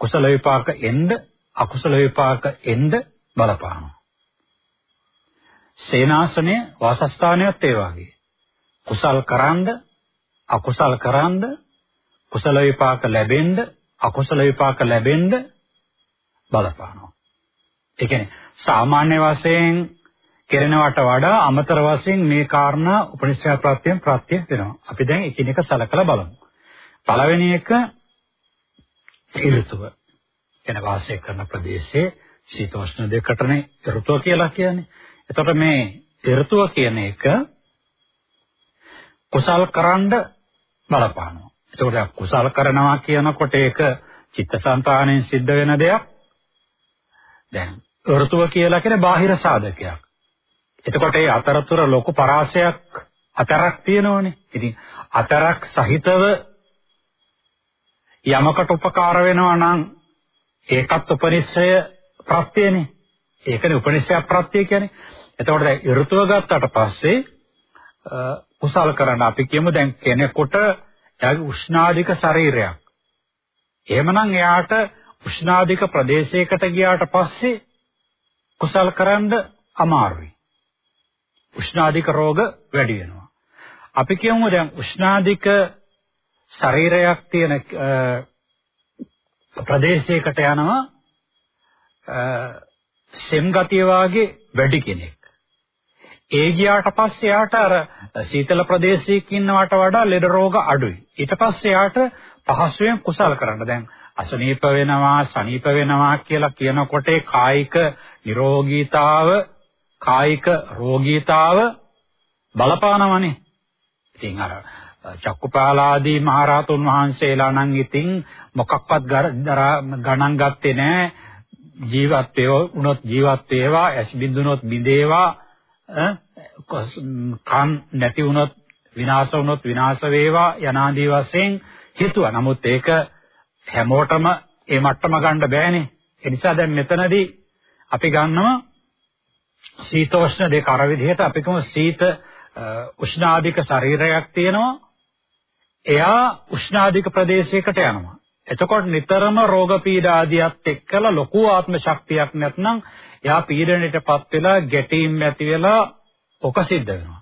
කුසල විපාක එන්න, අකුසල විපාක එන්න බලපානවා. සේනාසනය වාසස්ථානයත් ඒ වගේ. කුසල් කරන්ද අකුසල් කරන්ද කුසල විපාක ලැබෙන්න අකුසල විපාක ලැබෙන්න බලපානවා. ඒ කියන්නේ සාමාන්‍ය වශයෙන් කෙරෙනවට වඩා අමතර වශයෙන් මේ කාරණා උපනිෂය ප්‍රත්‍යයෙන් ප්‍රත්‍ය වෙනවා. අපි දැන් එකිනෙක සලකලා බලමු. පළවෙනි එක ඍතුව. එන වාසය කරන ප්‍රදේශයේ සීතෝෂ්ණ දෙකටනේ ඍතුව කියලා කියන්නේ. එතකොට මේ ඍතුව කියන එක කුසල් කරන්ඩ බලපානවා. ඒකට කුසල කරනවා කියනකොට ඒක චිත්තසංතාණයෙන් සිද්ධ වෙන දෙයක්. දැන් ඍතුව කියලා කියන්නේ බාහිර සාධකයක්. එතකොට ඒ අතරතුර ලොකු පරාසයක් අතරක් තියෙනවනේ. ඉතින් අතරක් සහිතව යමකට උපකාර වෙනවා නම් ඒකත් උපනිශ්‍රය ප්‍රත්‍යයනේ. ඒකනේ උපනිශ්‍රය ප්‍රත්‍යය කියන්නේ. එතකොට දැන් ඍතුව ගත්තට පස්සේ කුසල කරන්න අපි කියමු දැන් කෙනෙකුට එයාගේ උෂ්ණාධික ශරීරයක්. එහෙමනම් එයාට උෂ්ණාධික ප්‍රදේශයකට ගියාට පස්සේ කුසල් කරන්න අමාරුයි. උෂ්ණාධික රෝග වැඩි වෙනවා. අපි කියමු දැන් උෂ්ණාධික ශරීරයක් තියෙන ප්‍රදේශයකට යනවා සෙම් ගතිය වාගේ වැඩි කෙනෙක්. ඒ ගියාට පස්සේ යාට අර සීතල ප්‍රදේශයක ඉන්නවට වඩා ලෙඩ රෝග අඩුයි. ඊට පස්සේ යාට පහසුවෙන් කුසල කරන්න. දැන් අසනීප වෙනවා, සනීප වෙනවා කියලා කියනකොට කායික නිරෝගීතාව, කායික රෝගීතාව බලපානවනේ. ඉතින් අර චක්කුපාලාදී මහරහතුන් වහන්සේලා නම් ඉතින් මොකක්වත් ගණන් ගත්තේ නැහැ. ජීවත් වුණොත් ජීවත් වේවා, ඇස් බින්දුනොත් බිඳේවා, කන් නැති වුණොත් විනාශ වුණොත් විනාශ වේවා යනාදී වශයෙන් හිතුවා. නමුත් ඒක හැමෝටම ඒ මට්ටම ගන්න බෑනේ. ඒ නිසා දැන් මෙතනදී අපි ගන්නවා සීතෝෂ්ණ දෙක අර විදිහට අපි කොහොම සීත උෂ්ණාධික ශරීරයක් තියෙනවා. එයා උෂ්ණාධික ප්‍රදේශයකට යනවා. එතකොට නිතරම රෝග පීඩා ආදියත් එක්කලා ලොකු ආත්ම ශක්තියක් නැත්නම් එයා පීඩණයටපත් වෙලා ගැටීම් ඇති වෙලා ඔක සිද්ධ වෙනවා.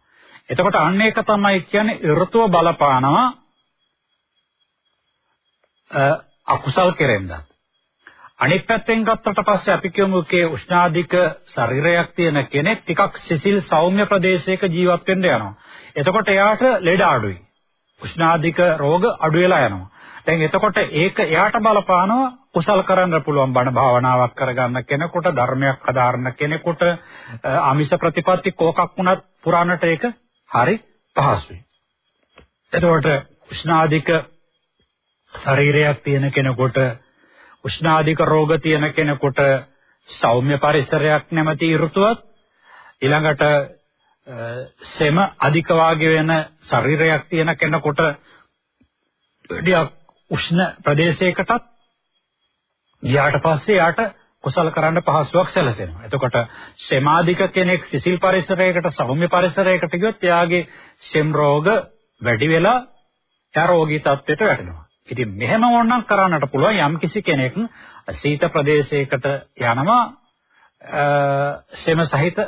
එතකොට අන්න ඒක තමයි කියන්නේ ඍතුව බලපානවා අකුසල් කෙරෙන්නත්. අනිත් පැත්තෙන් ගත්තට පස්සේ අපි කියමු කේ උෂ්ණාධික ශරීරයක් තියෙන කෙනෙක් ටිකක් සිසිල් සෞම්‍ය ප්‍රදේශයක ජීවත් වෙන්න යනවා. එතකොට එයාට ලෙඩ අඩුයි. උෂ්ණාධික රෝග අඩු වෙලා යනවා. දැන් එතකොට ඒක එයාට බලපානවා කුසල් කරන්න පුළුවන් බණ භාවනාවක් කරගන්න කෙනෙකුට ධර්මයක් හදාරන කෙනෙකුට ආමිෂ ප්‍රතිපatti කෝකක් වුණත් පුරාණට ඒක හරි පහසුයි. එතකොට උෂ්ණාධික ශරීරයක් තියෙන කෙනෙකුට උෂ්ණාධික රෝග තියෙන කෙනෙකුට සෞම්‍ය පරිසරයක් නැමැති ඍතුවත් ඊළඟට සෙම අධික වාගේ වෙන ශරීරයක් තියෙන කෙනෙකුට ටිකක් උෂ්ණ ප්‍රදේශයකටත් ගියාට පස්සේ යාට කුසල කරන්න පහසුවක් සැලසෙනවා. එතකොට සෙමාධික කෙනෙක් සිසිල් පරිසරයකට සෞම්‍ය පරිසරයකට ගියොත් එයාගේ සෙම් රෝග වැඩි වෙලා එයා රෝගී තත්ත්වයට වැටෙනවා. ඉතින් මෙහෙම ඕනනම් කරන්නට පුළුවන් යම් කිසි කෙනෙක් සීත ප්‍රදේශයකට යනවා සෙම සහිත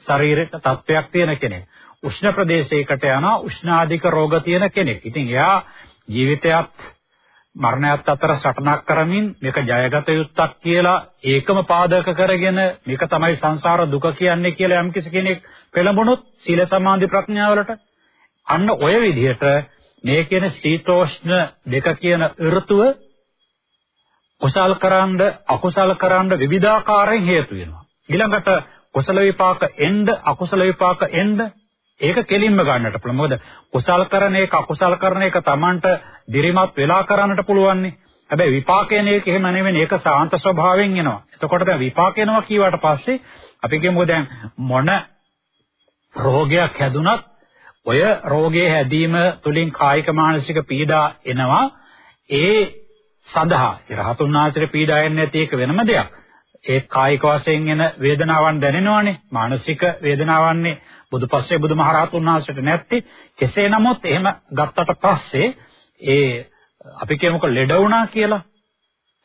ශරීරයක තත්වයක් තියෙන කෙනෙක්. උෂ්ණ ප්‍රදේශයකට යනවා උෂ්ණාධික රෝග තියෙන කෙනෙක්. ඉතින් එයා ජීවිතයත් මරණයත් අතර සටනක් කරමින් මේක ජයගත යුත්තක් කියලා ඒකම පාදක කරගෙන මේක තමයි සංසාර දුක කියන්නේ කියලා යම් කිසි කෙනෙක් පෙළඹුණොත් සීල සමාධි ප්‍රඥාවලට අන්න ඔය විදිහට මේ කියන සීතෝෂ්ණ දෙක කියන ඍතුව කුසල් කරන්ඩ අකුසල් කරන්ඩ විවිධාකාරයෙන් හේතු වෙනවා. ඊළඟට කුසල විපාක එන්න අකුසල විපාක එන්න ඒක කෙලින්ම ගන්නට පුළුවන්. මොකද කුසල් කරන එක අකුසල් කරන එක Tamanට දිරිමත් වෙලා කරන්නට පුළුවන්නේ. හැබැයි විපාකේන එක එහෙම නෙවෙයි ඒක සාන්ත ස්වභාවයෙන් එනවා. එතකොට දැන් විපාක එනවා කියවට පස්සේ අපි කියමු දැන් මොන රෝගයක් හැදුනත් ඔය රෝගයේ හැදීම තුලින් කායික මානසික පීඩා එනවා. ඒ සඳහා රහතුන් වහන්සේට පීඩා එන්නේ නැති එක වෙනම දෙයක්. ඒ කායික වශයෙන් එන වේදනාවන් දැනෙනවානේ. මානසික වේදනාවන්නේ බුදුපස්සේ බුදුමහරහතුන් වහන්සේට නැත්තේ. කෙසේ නමුත් එහෙම ගත්තට පස්සේ ඒ අපි කියමුකෝ ලෙඩ වුණා කියලා.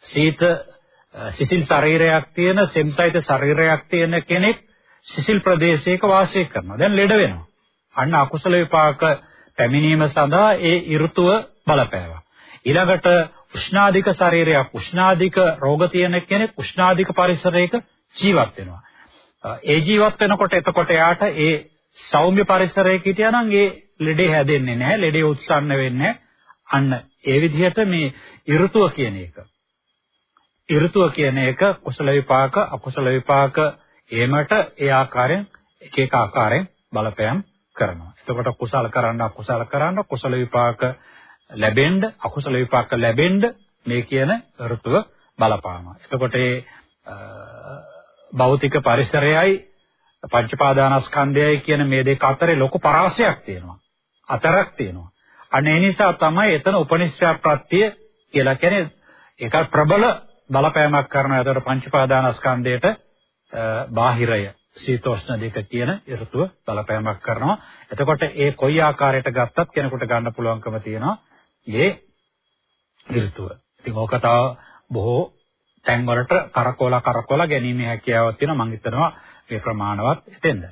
සීත සිසිල් ශරීරයක් තියෙන සෙම්සයිත ශරීරයක් තියෙන කෙනෙක් සිසිල් ප්‍රදේශයක වාසය කරනවා. දැන් ලෙඩ වෙනවා. අන්න අකුසල විපාක පැමිණීම සඳහා ඒ ඍතුව බලපෑවා. ඊළඟට උෂ්ණාධික ශරීරයක් උෂ්ණාධික රෝග තියෙන කෙනෙක් උෂ්ණාධික පරිසරයක ජීවත් වෙනවා. ඒ ජීවත් වෙනකොට එතකොට යාට ඒ සෞම්‍ය පරිසරයක හිටියා නම් ඒ ලෙඩේ හැදෙන්නේ නැහැ. ලෙඩේ උත්සන්න වෙන්නේ අන්න ඒ විදිහට මේ ඍතුව කියන එක. ඍතුව කියන එක කුසල විපාක අකුසල විපාක එහෙමට ඒ ආකාරයෙන් එක එක ආකාරයෙන් බලපෑම් කරනවා. එතකොට කුසල කරන්න අකුසල කරන්න කුසල විපාක ලැබෙන්න අකුසල විපාක ලැබෙන්න මේ කියන ඍතුව බලපානවා. එතකොට ඒ භෞතික පරිසරයයි පංචපාදානස්කන්ධයයි කියන මේ දෙක අතරේ ලොකු පරාසයක් තියෙනවා. අතරක් තියෙනවා. අන්න ඒ නිසා තමයි එතන උපනිශ්‍රය ප්‍රත්‍ය කියලා කියන්නේ ඒක ප්‍රබල බලපෑමක් කරනවා. ඒතකොට පංචපාදානස්කන්ධයට බාහිරය සීතෝෂ්ණ දෙක කියන ඍතුව බලපෑමක් කරනවා. එතකොට ඒ කොයි ආකාරයට ගත්තත් කෙනෙකුට ගන්න පුළුවන්කම තියෙනවා. මේ ඍතුව. ඉතින් ඕක තව බොහෝ තැන් වලට කරකෝලා කරකෝලා ගැනීමේ හැකියාවක් තියෙනවා. මම හිතනවා මේ ප්‍රමාණවත් එතෙන්ද.